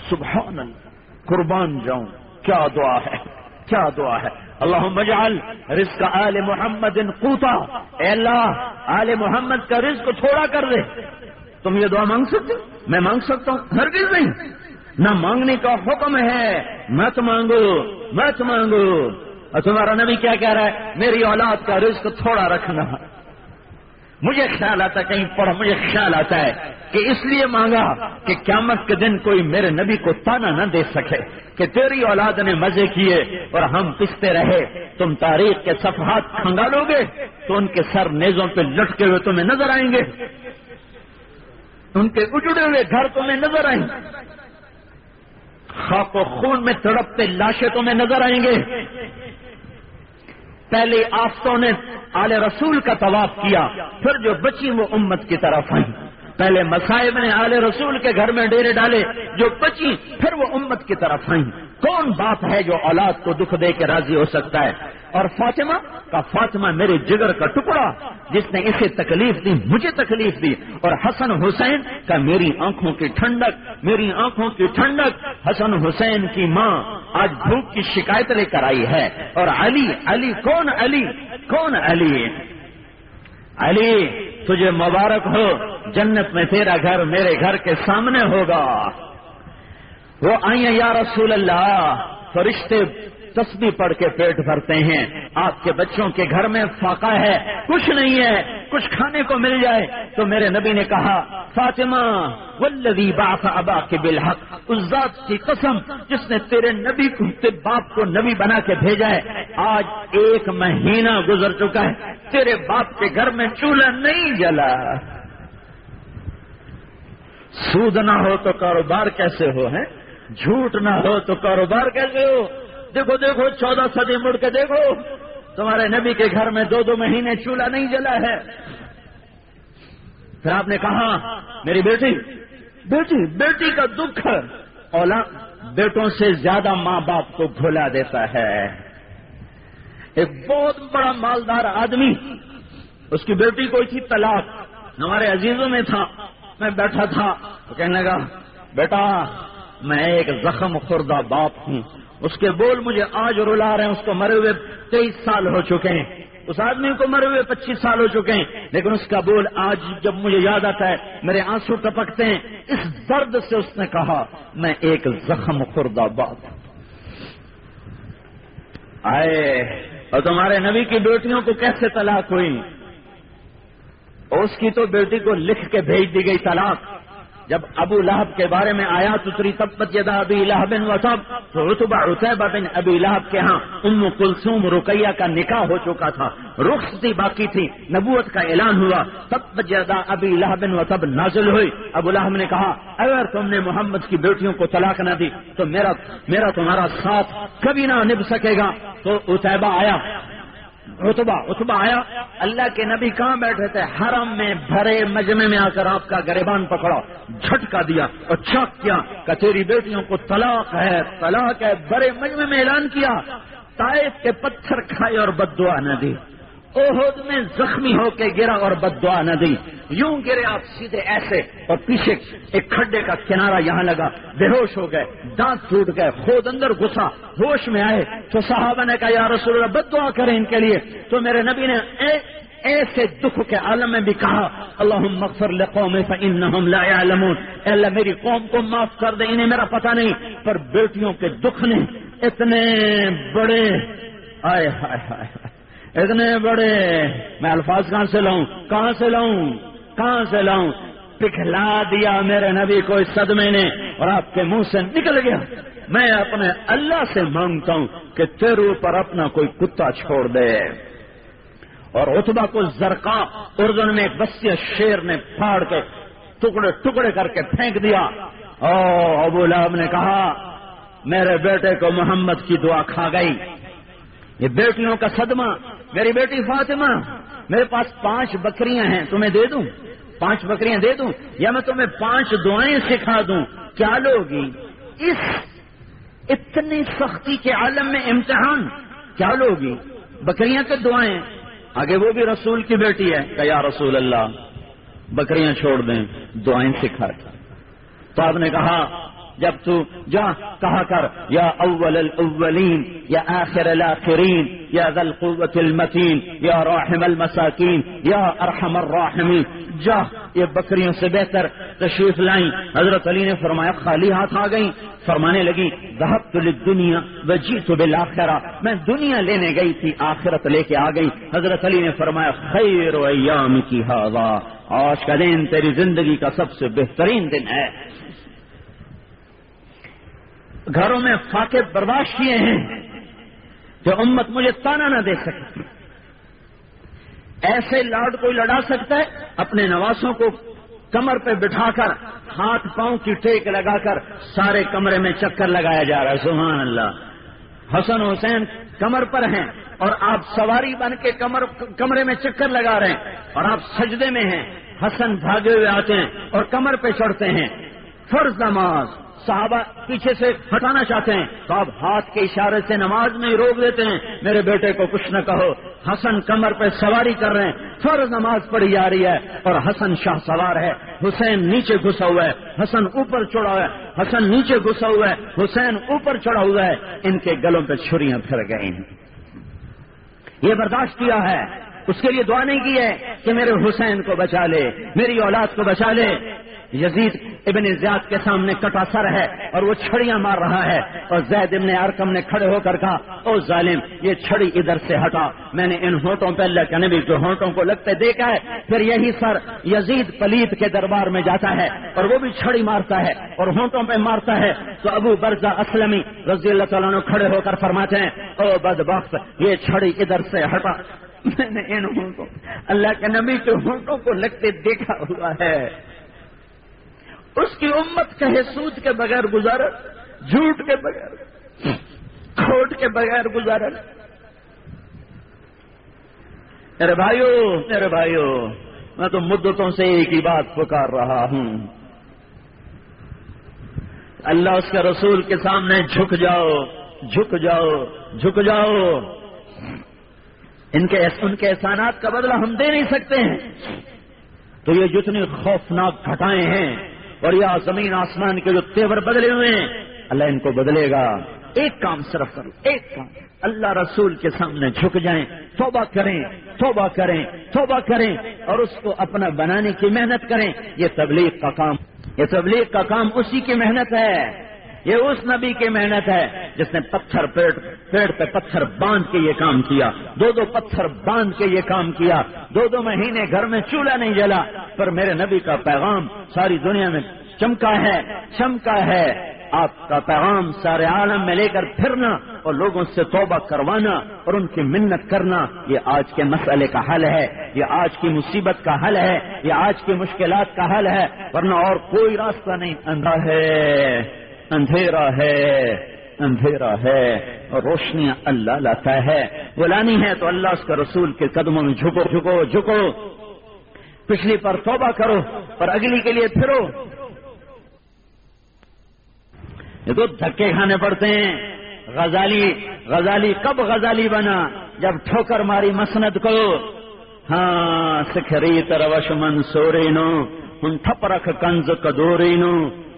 سبحان اللہ، قربان جاؤں۔ کیا دعا ہے؟ کیا دعا ہے؟ اللہ مجال رزق آل محمد ان اے اللہ، آل محمد کا رزق تھوڑا کر دے۔ تم یہ دعا مانگ سکتے میں مانگ سکتا ہوں۔ ہرگز نہیں۔ نہ مانگنے کا حکم ہے۔ مت مانگو مت مانگو۔ اور تمہارا نبی کیا کہہ رہا ہے؟ میری اولاد کا رزق تھوڑا رکھنا۔ مجھے خیال آتا ہے کہیں پڑھا مجھے خیال آتا ہے کہ اس لیے مانگا کہ قیامت کے دن کوئی میرے نبی کو تانا نہ دے سکے کہ تیری اولاد نے مزے کیے اور ہم پستے رہے۔ تم تاریخ کے صفحات کھنگالو گے تو ان کے سر نیزوں پہ لٹکے ہوئے تمہیں نظر آئیں گے۔ ان کے اجڑے ہوئے گھر تمہیں نظر آئیں۔ گے خاک و خون میں تڑپتے لاشیں تمہیں نظر آئیں گے۔ پہلے آفتوں نے آل رسول کا طواف کیا، پھر جو بچی وہ امت کی طرف آئی پہلے مسائب نے آل رسول کے گھر میں ڈیرے ڈالے، جو بچی پھر وہ امت کی طرف آئی کون بات ہے جو اولاد کو دکھ دے کے راضی ہو سکتا ہے؟ اور فاطمہ کا فاطمہ میرے جگر کا ٹکڑا، جس نے اسے تکلیف دی، مجھے تکلیف دی۔ اور حسن حسین کا میری آنکھوں کی ٹھنڈک، میری آنکھوں کی ٹھنڈک۔ حسن حسین کی ماں آج بھوک کی شکایت لے کر آئی ہے۔ اور علی علی، کون علی؟ کون علی؟ علی! تجھے مبارک ہو، جنت میں تیرا گھر میرے گھر کے سامنے ہوگا۔ وہ آئیے یا رسول اللہ، فرشتے تسبیح پڑھ کے پیٹ بھرتے ہیں۔ آپ کے بچوں کے گھر میں فاقہ ہے، کچھ نہیں ہے، کچھ کھانے کو مل جائے۔ تو میرے نبی نے کہا، فاطمہ ولدی باپ ابا کے بالحق، اس ذات کی قسم جس نے تیرے نبی کو باپ کو نبی بنا کے بھیجا ہے۔ آج ایک مہینہ گزر چکا ہے، تیرے باپ کے گھر میں چولہا نہیں جلا۔ سود نہ ہو تو کاروبار کیسے ہو ہے جھوٹ نہ ہو تو کاروبار کیسے ہو؟ دیکھو دیکھو، چودہ صدی مڑ کے دیکھو۔ تمہارے نبی کے گھر میں دو دو مہینے چولہا نہیں جلا ہے۔ پھر آپ نے کہا، میری بیٹی بیٹی بیٹی کا دکھ اولا بیٹوں سے زیادہ ماں باپ کو بھولا دیتا ہے۔ ایک بہت بڑا مالدار آدمی، اس کی بیٹی کوئی تھی طلاق ہمارے عزیزوں میں تھا۔ میں بیٹھا تھا تو کہنے لگا، بیٹا، میں ایک زخم خوردہ باپ ہوں۔ اس کے بول مجھے آج رلا رہے ہیں، اس کو مرے ہوئے تیئیس سال ہو چکے ہیں۔ اس آدمی کو مرے ہوئے پچیس سال ہو چکے ہیں، لیکن اس کا بول آج جب مجھے یاد آتا ہے، میرے آنسو ٹپکتے ہیں۔ اس درد سے اس نے کہا، میں ایک زخم خوردہ باپ آئے، اور تمہارے نبی کی بیٹیوں کو کیسے طلاق ہوئی؟ اس کی تو بیٹی کو لکھ کے بھیج دی گئی طلاق۔ جب ابو لہب کے بارے میں آیا اتری تب یدا ابی لہب و سب، تو رتبہ رتبہ بن ابی لہب کے ہاں ام کلثوم رقیہ کا نکاح ہو چکا تھا رخصتی باقی تھی، نبوت کا اعلان ہوا، تب یدا ابی لہب و سب نازل ہوئی۔ ابو لہب نے کہا، اگر تم نے محمد کی بیٹیوں کو طلاق نہ دی، تو میرا میرا تمہارا ساتھ کبھی نہ نب سکے گا۔ تو اتبا آیا۔ اتبا اتبا آیا۔ اللہ کے نبی کہاں بیٹھے تھے؟ حرم میں بھرے مجمے میں آ کر آپ کا گریبان پکڑا، جھٹکا دیا اور چاک کیا۔ کچہری بیٹیوں کو طلاق ہے طلاق ہے۔ بھرے مجمے میں اعلان کیا۔ طائف کے پتھر کھائے اور بدعا نہ دی۔ اوہد میں زخمی ہو کے گرا اور بد دعا نہ دی۔ یوں گرے آپ سیدھے ایسے اور پیچھے ایک کھڈے کا کنارا یہاں لگا۔ بے ہوش ہو گئے، دانت ٹوٹ گئے، خود اندر گھسا، ہوش میں آئے۔ تو صحابہ نے کہا، یا رسول اللہ، بد دعا کریں ان کے لیے۔ تو میرے نبی نے ایسے دکھ کے عالم میں بھی کہا اللہ مغفر لقوم فانہم لا يعلمون اے اللہ، میری قوم کو معاف کر دے، انہیں میرا پتہ نہیں۔ پر بیٹیوں کے دکھ نے اتنے بڑے، آئے ہائے ہائے اتنے بڑے، میں الفاظ کہاں سے لاؤں؟ کہاں سے لاؤں؟ کہاں سے لاؤں؟ پکھلا دیا میرے نبی کو اس صدمے نے اور آپ کے منہ سے نکل گیا۔ میں اپنے اللہ سے مانگتا ہوں کہ تیرے اوپر اپنا کوئی کتا چھوڑ دے۔ اور اتبا کو زرکا اردن میں بسی شیر نے پھاڑ کے ٹکڑے ٹکڑے کر کے پھینک دیا۔ او ابو لہب نے کہا، میرے بیٹے کو محمد کی دعا کھا گئی۔ یہ بیٹیوں کا صدمہ میری بیٹی فاطمہ، میرے پاس پانچ بکریاں ہیں، تمہیں دے دوں؟ پانچ بکریاں دے دوں؟ یا میں تمہیں پانچ دعائیں سکھا دوں؟ کیا لوگی اس اتنی سختی کے عالم میں امتحان، کیا لوگی بکریاں کے دعائیں۔ آگے وہ بھی رسول کی بیٹی ہے، کہ یا رسول اللہ، بکریاں چھوڑ دیں، دعائیں سکھا تو آپ نے کہا جب تو جا کہا کر، یا اول الاولین، یا آخر الاخرین، یا ذا القوت المتین، یا راحم المساکین، یا ارحم الراحمین۔ جا، یہ بکریوں سے بہتر تشریف لائیں۔ حضرت علی نے فرمایا، خالی ہاتھ آ گئی فرمانے لگی، ذہبت للدنیا وجیت بالآخرہ۔ میں دنیا لینے گئی تھی، آخرت لے کے آ گئی۔ حضرت علی نے فرمایا، خیر و ایام کی ہوا آج کا دن تیری زندگی کا سب سے بہترین دن ہے۔ گھروں میں فاقے برداشت کیے ہیں جو امت مجھے تانا نہ دے سکے۔ ایسے لاڈ کوئی لڑا سکتا ہے اپنے نواسوں کو کمر پہ بٹھا کر، ہاتھ پاؤں کی ٹیک لگا کر سارے کمرے میں چکر لگایا جا رہا ہے۔ سبحان اللہ۔ حسن حسین کمر پر ہیں اور آپ سواری بن کے کمر، کمرے میں چکر لگا رہے ہیں اور آپ سجدے میں ہیں۔ حسن بھاگے ہوئے آتے ہیں اور کمر پہ چڑھتے ہیں۔ فرض نماز۔ صحابہ پیچھے سے ہٹانا چاہتے ہیں تو آپ ہاتھ کے اشارے سے نماز میں روک دیتے ہیں۔ میرے بیٹے کو کچھ نہ کہو۔ حسن کمر پہ سواری کر رہے ہیں۔ فرض نماز پڑھی جا رہی ہے اور حسن شاہ سوار ہے۔ حسین نیچے گھسا ہوا ہے۔ حسن اوپر چڑھا ہوا ہے۔ حسن نیچے گھسا ہوا ہے۔ حسین اوپر چڑھا ہوا ہے۔ ان کے گلوں پہ چھریاں پھر گئی ہیں یہ برداشت کیا ہے؟ اس کے لیے دعا نہیں کی ہے کہ میرے حسین کو بچا لے، میری اولاد کو بچا لے۔ یزید ابن زیاد کے سامنے کٹا سر ہے اور وہ چھڑیاں مار رہا ہے اور زید ابن ارکم نے کھڑے ہو کر کہا، او ظالم، یہ چھڑی ادھر سے ہٹا۔ میں نے ان ہونٹوں پہ اللہ کے نبی جو ہونٹوں کو لگتے دیکھا ہے۔ پھر یہی سر یزید پلیت کے دربار میں جاتا ہے اور وہ بھی چھڑی مارتا ہے اور ہونٹوں پہ مارتا ہے۔ تو ابو برزا اسلمی رضی اللہ تعالیٰ نے کھڑے ہو کر فرماتے ہیں، او بد یہ چھڑی ادھر سے ہٹا۔ میں نے ان ہونٹوں، اللہ کے نبی کے ہونٹوں کو لگتے دیکھا ہوا ہے۔ اس کی امت کہے سود کے بغیر گزارا جھوٹ کے بغیر، کھوٹ کے بغیر گزارا میرے بھائیو میرے بھائیو، میں تو مدتوں سے ایک ہی بات پکار رہا ہوں۔ اللہ اس کے رسول کے سامنے جھک جاؤ جھک جاؤ جھک جاؤ۔ ان کے ان کے احسانات کا بدلہ ہم دے نہیں سکتے ہیں۔ تو یہ جتنی خوفناک گھٹائیں ہیں اور یہ زمین آسمان کے جو تیور بدلے ہوئے ہیں، اللہ ان کو بدلے گا۔ ایک کام صرف کرو، ایک کام۔ اللہ رسول کے سامنے جھک جائیں، توبہ کریں توبہ کریں توبہ کریں اور اس کو اپنا بنانے کی محنت کریں۔ یہ تبلیغ کا کام، یہ تبلیغ کا کام اسی کی محنت ہے۔ یہ اس نبی کی محنت ہے جس نے پتھر پیڑ پیڑ پہ پتھر باندھ کے یہ کام کیا۔ دو دو پتھر باندھ کے یہ کام کیا۔ دو دو مہینے گھر میں چولہا نہیں جلا۔ پر میرے نبی کا پیغام ساری دنیا میں چمکا ہے چمکا ہے۔ آپ کا پیغام سارے عالم میں لے کر پھرنا اور لوگوں سے توبہ کروانا اور ان کی منت کرنا، یہ آج کے مسئلے کا حل ہے۔ یہ آج کی مصیبت کا حل ہے۔ یہ آج کی مشکلات کا حل ہے۔ ورنہ اور کوئی راستہ نہیں، اندھا ہے۔ اندھیرا ہے اندھیرا ہے اور روشنیاں اللہ لاتا ہے۔ وہ لانی ہے تو اللہ اس کے رسول کے قدموں میں جھکو جھکو جھکو۔ پچھلی پر توبہ کرو اور اگلی کے لیے پھرو۔ یہ تو دھکے کھانے پڑتے ہیں۔ غزالی غزالی، کب غزالی بنا؟ جب ٹھوکر ماری مسند کو۔ ہاں سکھری تروش من نو ان تھپ رکھ کنز کدوری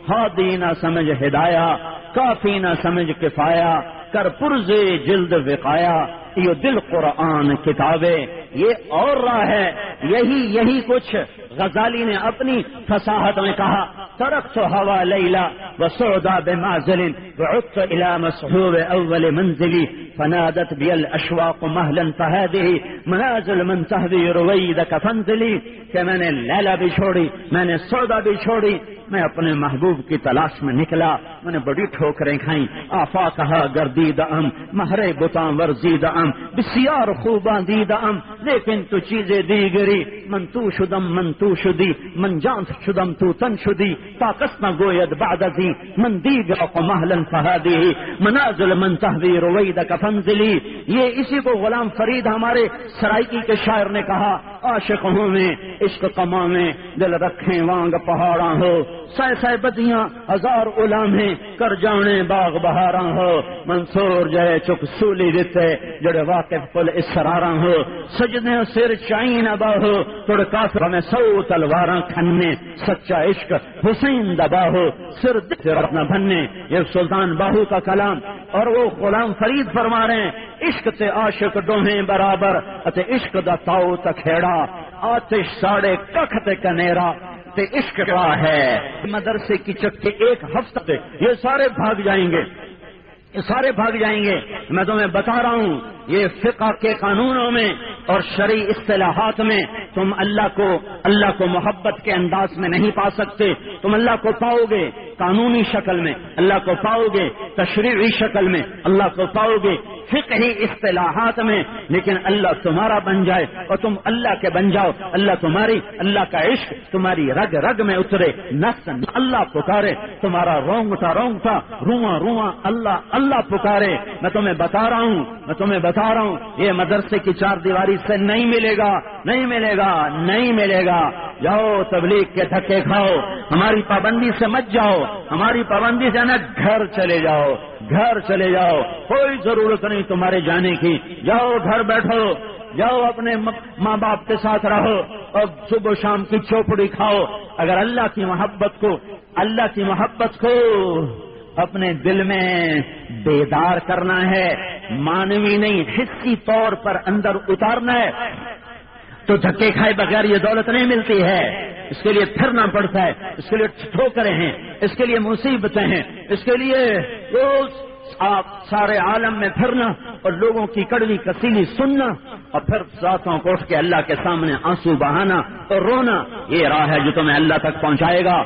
ہادی نہ سمجھ ہدایا کافی نہ سمجھ کفایا کر پرزے جلد وقایا یہ دل قرآن کتابیں یہ اور راہ ہے۔ یہی یہی کچھ غزالی نے اپنی فصاحت میں کہا۔ ترقت هوى ليلى وصعدا بمعزل وعدت إلى مسحوب أول منزلي فنادت بي الأشواق مهلا فهذه منازل من تهدي رويدك فانزلي کہ میں نے لیلا بھی چھوڑی، میں نے سودا بھی چھوڑی، میں اپنے محبوب کی تلاش میں نکلا، میں نے بڑی ٹھوکریں کھائیں، آفا کہا گردید ام، مہرے بتاں ورزید ام، بسیار خوباں دید ام لیکن تو چیزیں دی گری من تو شدم، من تو شدی، من جان شدم، تو تن شدی، طاقت نہ گوید بعد ازی من دی گا محلن فہادی، منازل من تحوی رویدک فنزلی یہ اسی کو غلام فرید ہمارے سرائکی کے شاعر نے کہا، عاشق ہوں میں، عشق کما میں، دل رکھیں وانگ پہاڑاں ہو سہ سہ بدیاں، ہزار علامیں کر جانے باغ بہاراں ہو، منصور جے چک سولی دیتے جڑے واقف پل اسراراں ہو، سجدے سر چائن ابا ہو، تڑ کافر میں سو تلواراں کھننے سچا عشق حسین دبا ہو، سر اپنا بننے یہ سلطان باہو کا کلام، اور وہ غلام فرید فرما رہے ہیں عشق تے عاشق ڈوہیں برابر اتے عشق دا تاؤ تکھیڑا آتش ساڑے ککھ تے کنیرا، تے عشق کا ہے۔ مدرسے کی چکے ایک ہفتہ یہ سارے بھاگ جائیں گے، یہ سارے بھاگ جائیں گے۔ میں تمہیں بتا رہا ہوں یہ فقہ کے قانونوں میں اور شرعی اصطلاحات میں تم اللہ کو اللہ کو محبت کے انداز میں نہیں پا سکتے۔ تم اللہ کو پاؤ گے قانونی شکل میں، اللہ کو پاؤ گے تشریحی شکل میں، اللہ کو پاؤ گے فقہی اصطلاحات میں۔ لیکن اللہ تمہارا بن جائے اور تم اللہ کے بن جاؤ۔ اللہ تمہاری، اللہ کا عشق تمہاری رگ رگ میں اترے۔ نفس اللہ پکارے، تمہارا رونگتا رونگتا رواں رواں اللہ اللہ پکارے۔ میں تمہیں بتا رہا ہوں، میں تمہیں بتا رہا ہوں، یہ مدرسے کی چار دیواری سے نہیں ملے گا، نہیں ملے گا، نہیں ملے گا۔ جاؤ، تبلیغ کے تھکے کھاؤ۔ ہماری پابندی سے مت جاؤ۔ ہماری پابندی سے نا گھر چلے جاؤ۔ گھر چلے جاؤ۔ کوئی ضرورت نہیں تمہارے جانے کی۔ جاؤ، گھر بیٹھو۔ جاؤ، اپنے ماں باپ کے ساتھ رہو۔ اور صبح شام کی چوپڑی کھاؤ۔ اگر اللہ کی محبت کو، اللہ کی محبت کو اپنے دل میں بیدار کرنا ہے، مانوی نہیں حصی طور پر اندر اتارنا ہے۔ تو دھکے کھائے بغیر یہ دولت نہیں ملتی ہے۔ اس کے لیے پھرنا پڑتا ہے، اس کے لیے ٹھوکریں ہیں، اس کے لیے مصیبتیں ہیں۔ اس کے لیے روز آپ سارے عالم میں پھرنا اور لوگوں کی کڑوی کسیلی سننا اور پھر ساتھوں کو اٹھ کے اللہ کے سامنے آنسو بہانا اور رونا، یہ راہ ہے جو تمہیں اللہ تک پہنچائے گا۔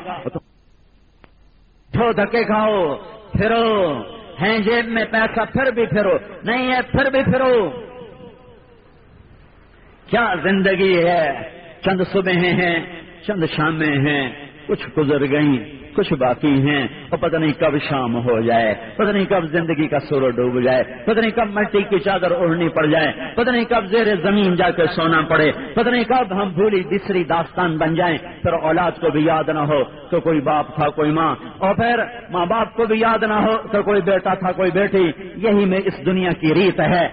دھکے کھاؤ، پھرو۔ ہیں جیب میں پیسہ، پھر بھی پھرو۔ نہیں ہے، پھر بھی پھرو۔ کیا زندگی ہے؟ چند صبح ہیں، چند شامیں ہیں، کچھ گزر گئیں۔ کچھ باقی ہیں اور پتہ نہیں کب شام ہو جائے، پتہ نہیں کب زندگی کا سور ڈوب جائے، پتہ نہیں کب مٹی کی چادر اڑنی پڑ جائے، پتہ نہیں کب زیر زمین جا کے سونا پڑے، پتہ نہیں کب ہم بھولی دوسری داستان بن جائیں، پھر اولاد کو بھی یاد نہ ہو تو کوئی باپ تھا، کوئی ماں، اور پھر ماں باپ کو بھی یاد نہ ہو تو کوئی بیٹا تھا، کوئی بیٹی، یہی میں اس دنیا کی ریت ہے۔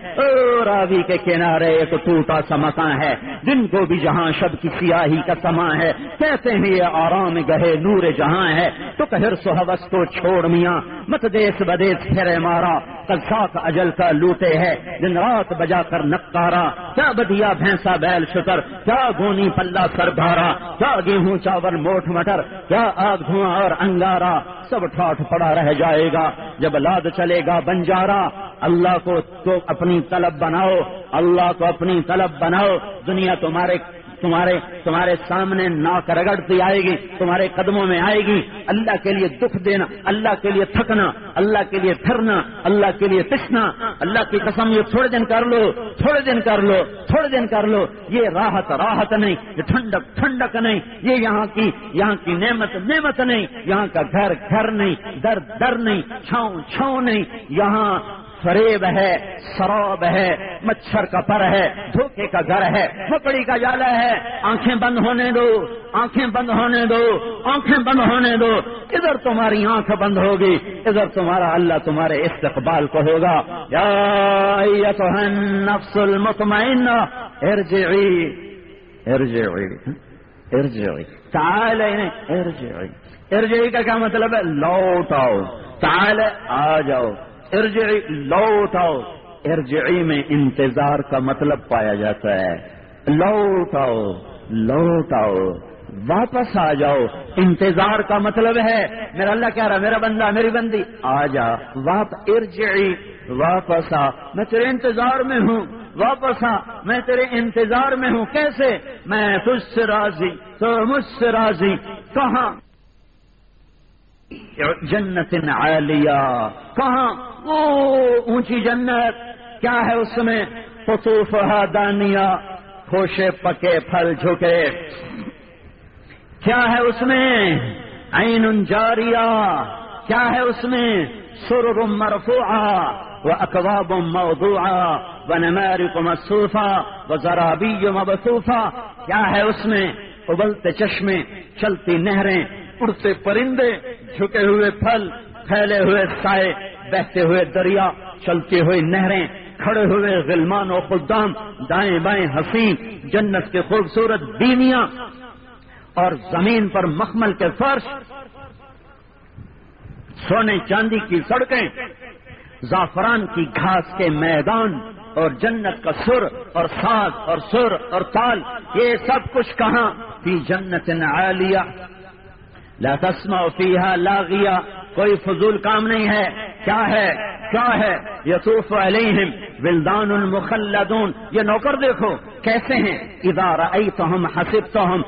راوی کے کنارے ایک ٹوٹا سا مکان ہے، جن کو بھی جہاں شب کی سیاہی کا سما ہے، کہتے ہیں یہ آرام گہے نور جہاں ہے تو کہر سہوس کو چھوڑ میاں، مت دیس بدیس پھر مارا کل ساک اجل کا لوٹے ہے، دن رات بجا کر نکارا کیا بدیا بھینسا بیل شکر، کیا گونی پلہ سر بھارا، کیا گیہوں چاول موٹ مٹر، کیا آگ دھواں اور انگارا، سب ٹھاٹ پڑا رہ جائے گا، جب لاد چلے گا بنجارا، اللہ کو تو اپنی طلب بناؤ، اللہ کو اپنی طلب بناؤ، دنیا تمہارے تمہارے تمہارے سامنے ناک رگڑتی آئے گی، تمہارے قدموں میں آئے گی۔ اللہ کے لیے دکھ دینا، اللہ کے لیے تھکنا، اللہ کے لیے تھرنا اللہ کے لیے تشنا۔ اللہ کی قسم، یہ تھوڑے دن کر لو، تھوڑے دن کر لو، تھوڑے دن کر لو۔ یہ راحت راحت نہیں، یہ ٹھنڈک ٹھنڈک نہیں۔ یہ یہاں کی یہاں کی نعمت نعمت نہیں۔ یہاں کا گھر گھر نہیں، در در نہیں، چھاؤں چھاؤں نہیں۔ یہاں فریب ہے شراب ہے، مچھر کا پر ہے، دھوکے کا گھر ہے مکڑی کا جالا ہے۔ آنکھیں بند ہونے دو، آنکھیں بند ہونے دو، آنکھیں بند ہونے دو۔ ادھر تمہاری آنکھ بند ہوگی، ادھر تمہارا اللہ تمہارے استقبال کو ہوگا۔ یا نفس المطمئن ارجعی ارجعی ارجعی۔ تعالی ارجعی۔ ارجعی کا کیا مطلب ہے؟ لوٹ آؤ تعالی آ جاؤ۔ ارجعی، لوٹ آؤ۔ ارجعی میں انتظار کا مطلب پایا جاتا ہے۔ لوٹ آؤ لوٹ آؤ۔ واپس آ جاؤ۔ انتظار کا مطلب ہے، میرا اللہ کہہ رہا میرا بندہ، میری بندی۔ آ جا، واپ، ارجعی، واپس آ۔ میں تیرے انتظار میں ہوں۔ واپس آ۔ میں تیرے انتظار میں ہوں۔ کیسے؟ میں تجھ سے راضی، تو مجھ سے راضی۔ کہاں؟ جنت عالیہ۔ کہاں؟ وہ اونچی جنت۔ کیا ہے اس میں؟ خصوف دانیا کھوشے پکے پھل جھکے۔ کیا ہے اس میں؟ عین جاریا کیا ہے اس میں؟ سرر مرفوعہ۔ و اقواب موضوعہ۔ و نمیرق مصوفہ۔ و ذرابی مبصوفہ کیا ہے اس میں؟ ابلتے چشمے، چلتی نہریں۔ اڑتے پرندے جھکے ہوئے پھل، پھیلے ہوئے سائے، بہتے ہوئے دریا چلتے ہوئے نہریں، کھڑے ہوئے غلمان و خدام دائیں بائیں حسین، جنت کے خوبصورت بیمیاں اور زمین پر مخمل کے فرش، سونے چاندی کی سڑکیں، زعفران کی گھاس کے میدان اور جنت کا سر اور ساز اور سر اور تال، یہ سب کچھ کہاں؟ فی جنت عالیہ۔ لا تسمع فیہا لاغیہ کوئی فضول کام نہیں ہے۔ کیا ہے؟ کیا ہے؟ یسوف علیہم ولدان المخلدون یہ نوکر دیکھو، کیسے ہیں؟ ادارہ ای تو ہم حسب تو ہم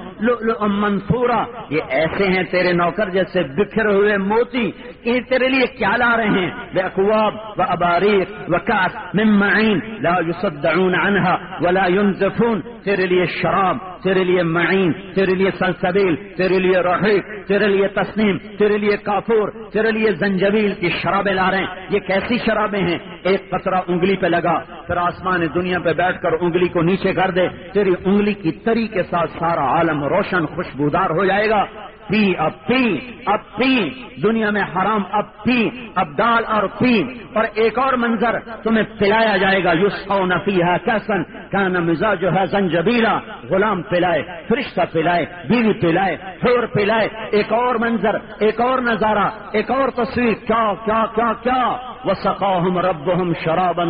منصورا یہ ایسے ہیں تیرے نوکر جیسے بکھر ہوئے موتی۔ یہ تیرے لیے کیا لا رہے ہیں؟ بے اقواب و اباریق و کاس ممعین لا يصدعون عنها ولا ينزفون تیرے لیے شراب تیرے لیے معین، تیرے لیے سلسبیل، تیرے لیے رحیق، تیرے لیے تسنیم، تیرے لیے کافور، تیرے لیے زنجبیل کی شرابیں لا رہے ہیں۔ یہ کیسی شرابیں ہیں؟ ایک قطرہ انگلی پہ لگا، پھر آسمان دنیا پہ بیٹھ کر انگلی کو نیچے کر دے، تیری انگلی کی تری کے ساتھ سارا عالم روشن خوشبودار ہو جائے گا۔ پی، اب پی اب پی۔ دنیا میں حرام، اب پی۔ اب دال اور پی۔ اور ایک اور منظر تمہیں پلایا جائے گا یو نفی ہے کیسن کیا نمزا جو ہے زنجبیلا۔ غلام پلائے، فرشتہ پلائے، بیوی پلائے پھور پلائے۔ ایک اور منظر، ایک اور نظارہ، ایک اور تصویر۔ کیا کیا کیا کیا؟ وہ سقاہم رب ہم شراب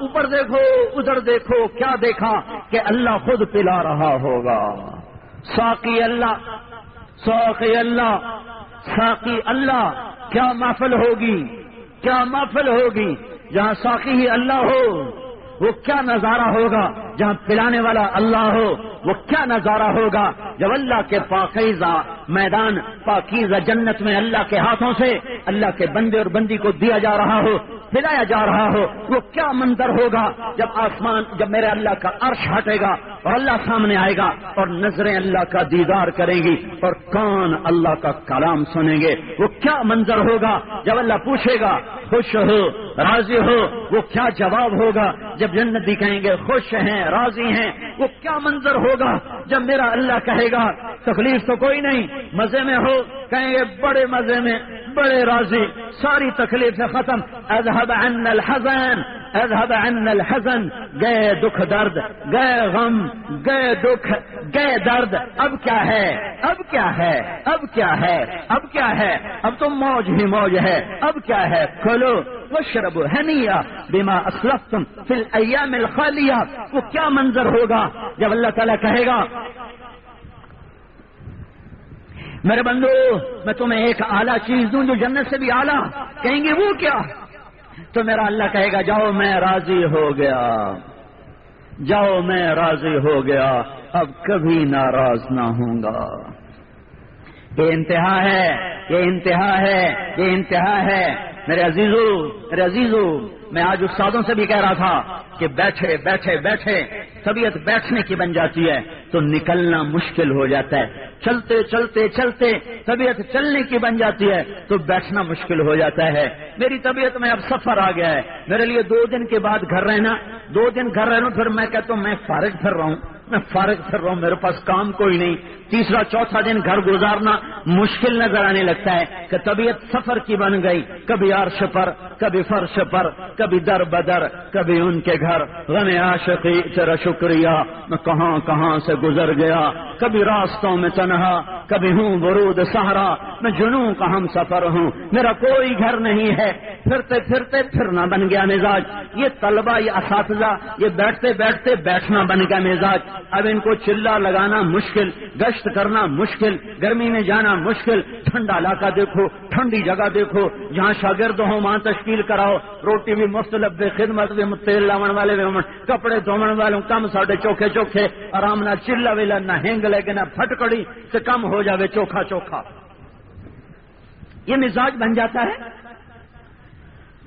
اوپر دیکھو، ادھر دیکھو، کیا دیکھا؟ کہ اللہ خود پلا رہا ہوگا۔ ساقی اللہ سوق اللہ، ساقی اللہ، کیا محفل ہوگی؟ کیا محفل ہوگی؟ جہاں ساقی ہی اللہ ہو، وہ کیا نظارہ ہوگا؟ جہاں پلانے والا اللہ ہو، وہ کیا نظارہ ہوگا؟ جب اللہ کے پاکیزہ میدان، پاکیزہ جنت میں اللہ کے ہاتھوں سے اللہ کے بندے اور بندی کو دیا جا رہا ہو، پلایا جا رہا ہو، وہ کیا منظر ہوگا؟ جب آسمان، جب میرے اللہ کا عرش ہٹے گا اور اللہ سامنے آئے گا اور نظریں اللہ کا دیدار کریں گی اور کان اللہ کا کلام سنیں گے، وہ کیا منظر ہوگا؟ جب اللہ پوچھے گا، خوش ہو، راضی ہو، وہ کیا جواب ہوگا؟ جب جنتی کہیں گے، خوش ہیں راضی ہیں، وہ کیا منظر ہوگا جب میرا اللہ کہے گا، تکلیف تو کوئی نہیں، مزے میں ہو۔ کہیں گے بڑے مزے میں، بڑے راضی، ساری تکلیف سے ختم۔ اذهب عنا الحزن، اذهب عنا الحزن۔ گئے دکھ درد، گئے غم، گئے دکھ، گئے درد۔ اب کیا ہے؟ اب کیا ہے؟ اب کیا ہے؟ اب کیا ہے؟ اب تو موج ہی موج ہے۔ اب کیا ہے؟ کھولو وشرب ہنیا بیما اسلفتم فی الايام الخالیہ۔ وہ کیا منظر ہوگا جب اللہ تعالیٰ کہے گا میرے بندو، میں تمہیں ایک اعلیٰ چیز دوں جو جنت سے بھی اعلیٰ۔ کہیں گے وہ کیا؟ تو میرا اللہ کہے گا، جاؤ میں راضی ہو گیا۔ جاؤ میں راضی ہو گیا۔ اب کبھی ناراض نہ ہوں گا۔ یہ انتہا ہے، یہ انتہا ہے، یہ انتہا ہے۔ میرے عزیزو میرے عزیزو، میں آج استادوں سے بھی کہہ رہا تھا کہ بیٹھے بیٹھے بیٹھے، طبیعت بیٹھنے کی بن جاتی ہے تو نکلنا مشکل ہو جاتا ہے۔ چلتے چلتے چلتے طبیعت چلنے کی بن جاتی ہے تو بیٹھنا مشکل ہو جاتا ہے۔ میری طبیعت میں اب سفر آ گیا ہے۔ میرے لیے دو دن کے بعد گھر رہنا، دو دن گھر رہنا، پھر میں کہتا ہوں میں فارغ پھر رہا ہوں۔ میں فارغ پھر رہا ہوں، میرے پاس کام کوئی نہیں۔ تیسرا، چوتھا دن گھر گزارنا مشکل نظر آنے لگتا ہے کہ طبیعت سفر کی بن گئی۔ کبھی عرش پر، کبھی فرش پر، کبھی در بدر، کبھی ان کے گھر۔ غم عاشقی تیرا شکریہ۔ میں کہاں کہاں سے گزر گیا؟ کبھی راستوں میں تنہا، کبھی ہوں برود سہارا میں جنوں کا ہم سفر ہوں، میرا کوئی گھر نہیں ہے۔ پھرتے پھرتے پھرنا بن گیا مزاج۔ یہ طلبہ، یہ اساتذہ، یہ بیٹھتے بیٹھتے بیٹھنا بن گیا مزاج۔ اب ان کو چلا لگانا مشکل، گشت کرنا مشکل، گرمی میں جانا مشکل، ٹھنڈا علاقہ دیکھو، ٹھنڈی جگہ دیکھو، جہاں شاگرد ہو وہاں تشکیل کراؤ، روٹی بھی مختلف خدمت بھی، تیل لاون والے بھی کپڑے دھومن والوں کم ساڈے چوکھے چوکھے، آرام نہ چلا ویلا، نہ ہینگ لے کے، نہ پھٹکڑی سے کم ہو جاوے چوکھا چوکھا۔ یہ مزاج بن جاتا ہے؟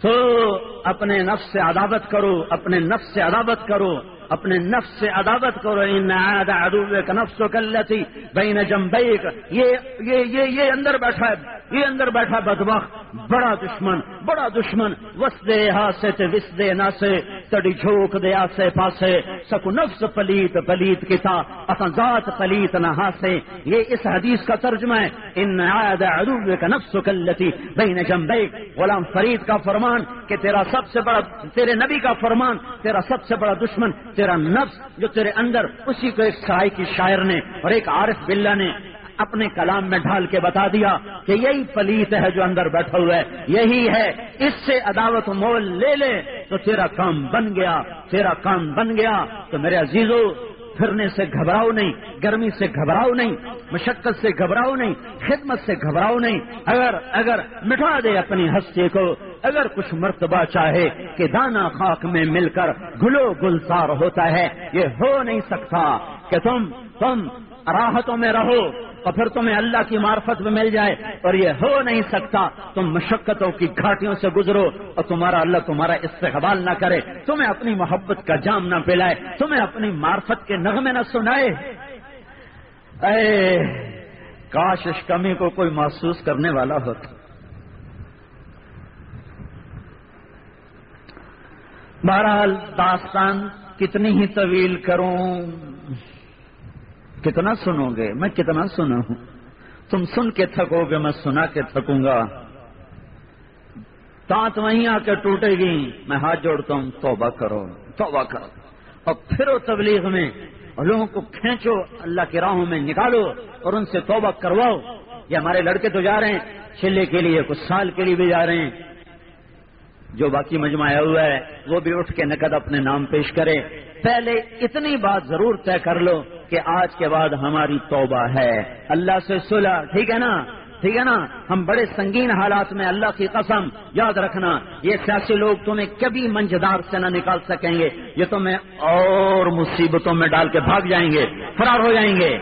تو اپنے نفس سے عداوت کرو، اپنے نفس سے عداوت کرو اپنے نفس سے عداوت کرو ان کا نفس و کلتی بین جمبیک یہ یہ یہ یہ اندر بیٹھا ہے، یہ اندر بیٹھا بدبخ بڑا دشمن بڑا دشمن۔ وسدے ہاسے تے وس دے نہ سے تڑی جھوک دے آسے پاسے، سکو نفس پلیت پلیت کتا اتا ذات پلیت نہ ہاسے۔ یہ اس حدیث کا ترجمہ ہے، ان عاد عدو کا نفس کلتی بین جمبیک غلام فرید کا فرمان کہ تیرا سب سے بڑا، تیرے نبی کا فرمان، تیرا سب سے بڑا دشمن، تیرا نفس جو تیرے اندر اسی کو ایک سائے کی شاعر نے اور ایک عارف بلّہ نے اپنے کلام میں ڈھال کے بتا دیا کہ یہی پلیت ہے جو اندر بیٹھا ہوا ہے، یہی ہے، اس سے عداوت مول لے لے، تو تیرا کام بن گیا، تیرا کام بن گیا۔ تو میرے عزیزو، پھرنے سے گھبراؤ نہیں، گرمی سے گھبراؤ نہیں، مشقت سے گھبراؤ نہیں، خدمت سے گھبراؤ نہیں۔ اگر اگر مٹا دے اپنی ہستی کو، اگر کچھ مرتبہ چاہے کہ دانا خاک میں مل کر گلو گلزار ہوتا ہے، یہ ہو نہیں سکتا کہ تم تم راحتوں میں رہو اور پھر تمہیں اللہ کی معرفت میں مل جائے اور یہ ہو نہیں سکتا تم مشقتوں کی گھاٹیوں سے گزرو اور تمہارا اللہ تمہارا استقبال نہ کرے تمہیں اپنی محبت کا جام نہ پلائے تمہیں اپنی معرفت کے نغمے نہ سنائے اے، کاش اس کمی کو کوئی محسوس کرنے والا ہوتا۔ بہرحال داستان کتنی ہی طویل کروں۔ کتنا سنو گے؟ میں کتنا سنا ہوں۔ تم سن کے تھکو گے، میں سنا کے تھکوں گا۔ تانت وہیں آ کے ٹوٹے گی۔ میں ہاتھ جوڑتا ہوں، توبہ کرو توبہ کرو۔ اور پھر وہ تبلیغ میں اور لوگوں کو کھینچو، اللہ کی راہوں میں نکالو اور ان سے توبہ کرواؤ۔ یہ ہمارے لڑکے تو جا رہے ہیں چلے کے لیے، کچھ سال کے لیے بھی جا رہے ہیں۔ جو باقی مجمع آیا ہوا ہے، وہ بھی اٹھ کے نقد اپنے نام پیش کرے۔ پہلے اتنی بات ضرور طے کر لو۔ کہ آج کے بعد ہماری توبہ ہے۔ اللہ سے صلح، ٹھیک ہے نا؟ ٹھیک ہے نا؟ ہم بڑے سنگین حالات میں اللہ کی قسم، یاد رکھنا، یہ سیاسی لوگ تمہیں کبھی منجدار سے نہ نکال سکیں گے۔ یہ تمہیں اور مصیبتوں میں ڈال کے بھاگ جائیں گے، فرار ہو جائیں گے۔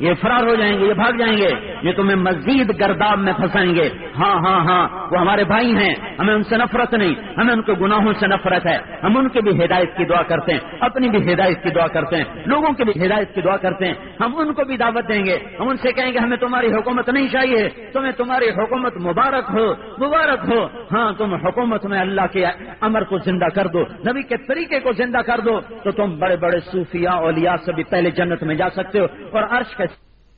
یہ فرار ہو جائیں گے، یہ بھاگ جائیں گے، یہ تمہیں مزید گرداب میں پھنسائیں گے۔ ہاں ہاں ہاں وہ ہمارے بھائی ہیں، ہمیں ان سے نفرت نہیں، ہمیں ان کے گناہوں سے نفرت ہے۔ ہم ان کی بھی ہدایت کی دعا کرتے ہیں، اپنی بھی ہدایت کی دعا کرتے ہیں، لوگوں کی بھی ہدایت کی دعا کرتے ہیں۔ ہم ان کو بھی دعوت دیں گے، ہم ان سے کہیں گے، ہمیں تمہاری حکومت نہیں چاہیے، تمہیں تمہاری حکومت مبارک ہو مبارک ہو۔ ہاں تم حکومت میں اللہ کے امر کو زندہ کر دو، نبی کے طریقے کو زندہ کر دو، تو تم بڑے بڑے صوفیاء، اولیاء سے بھی پہلے جنت میں جا سکتے ہو اور عرش کے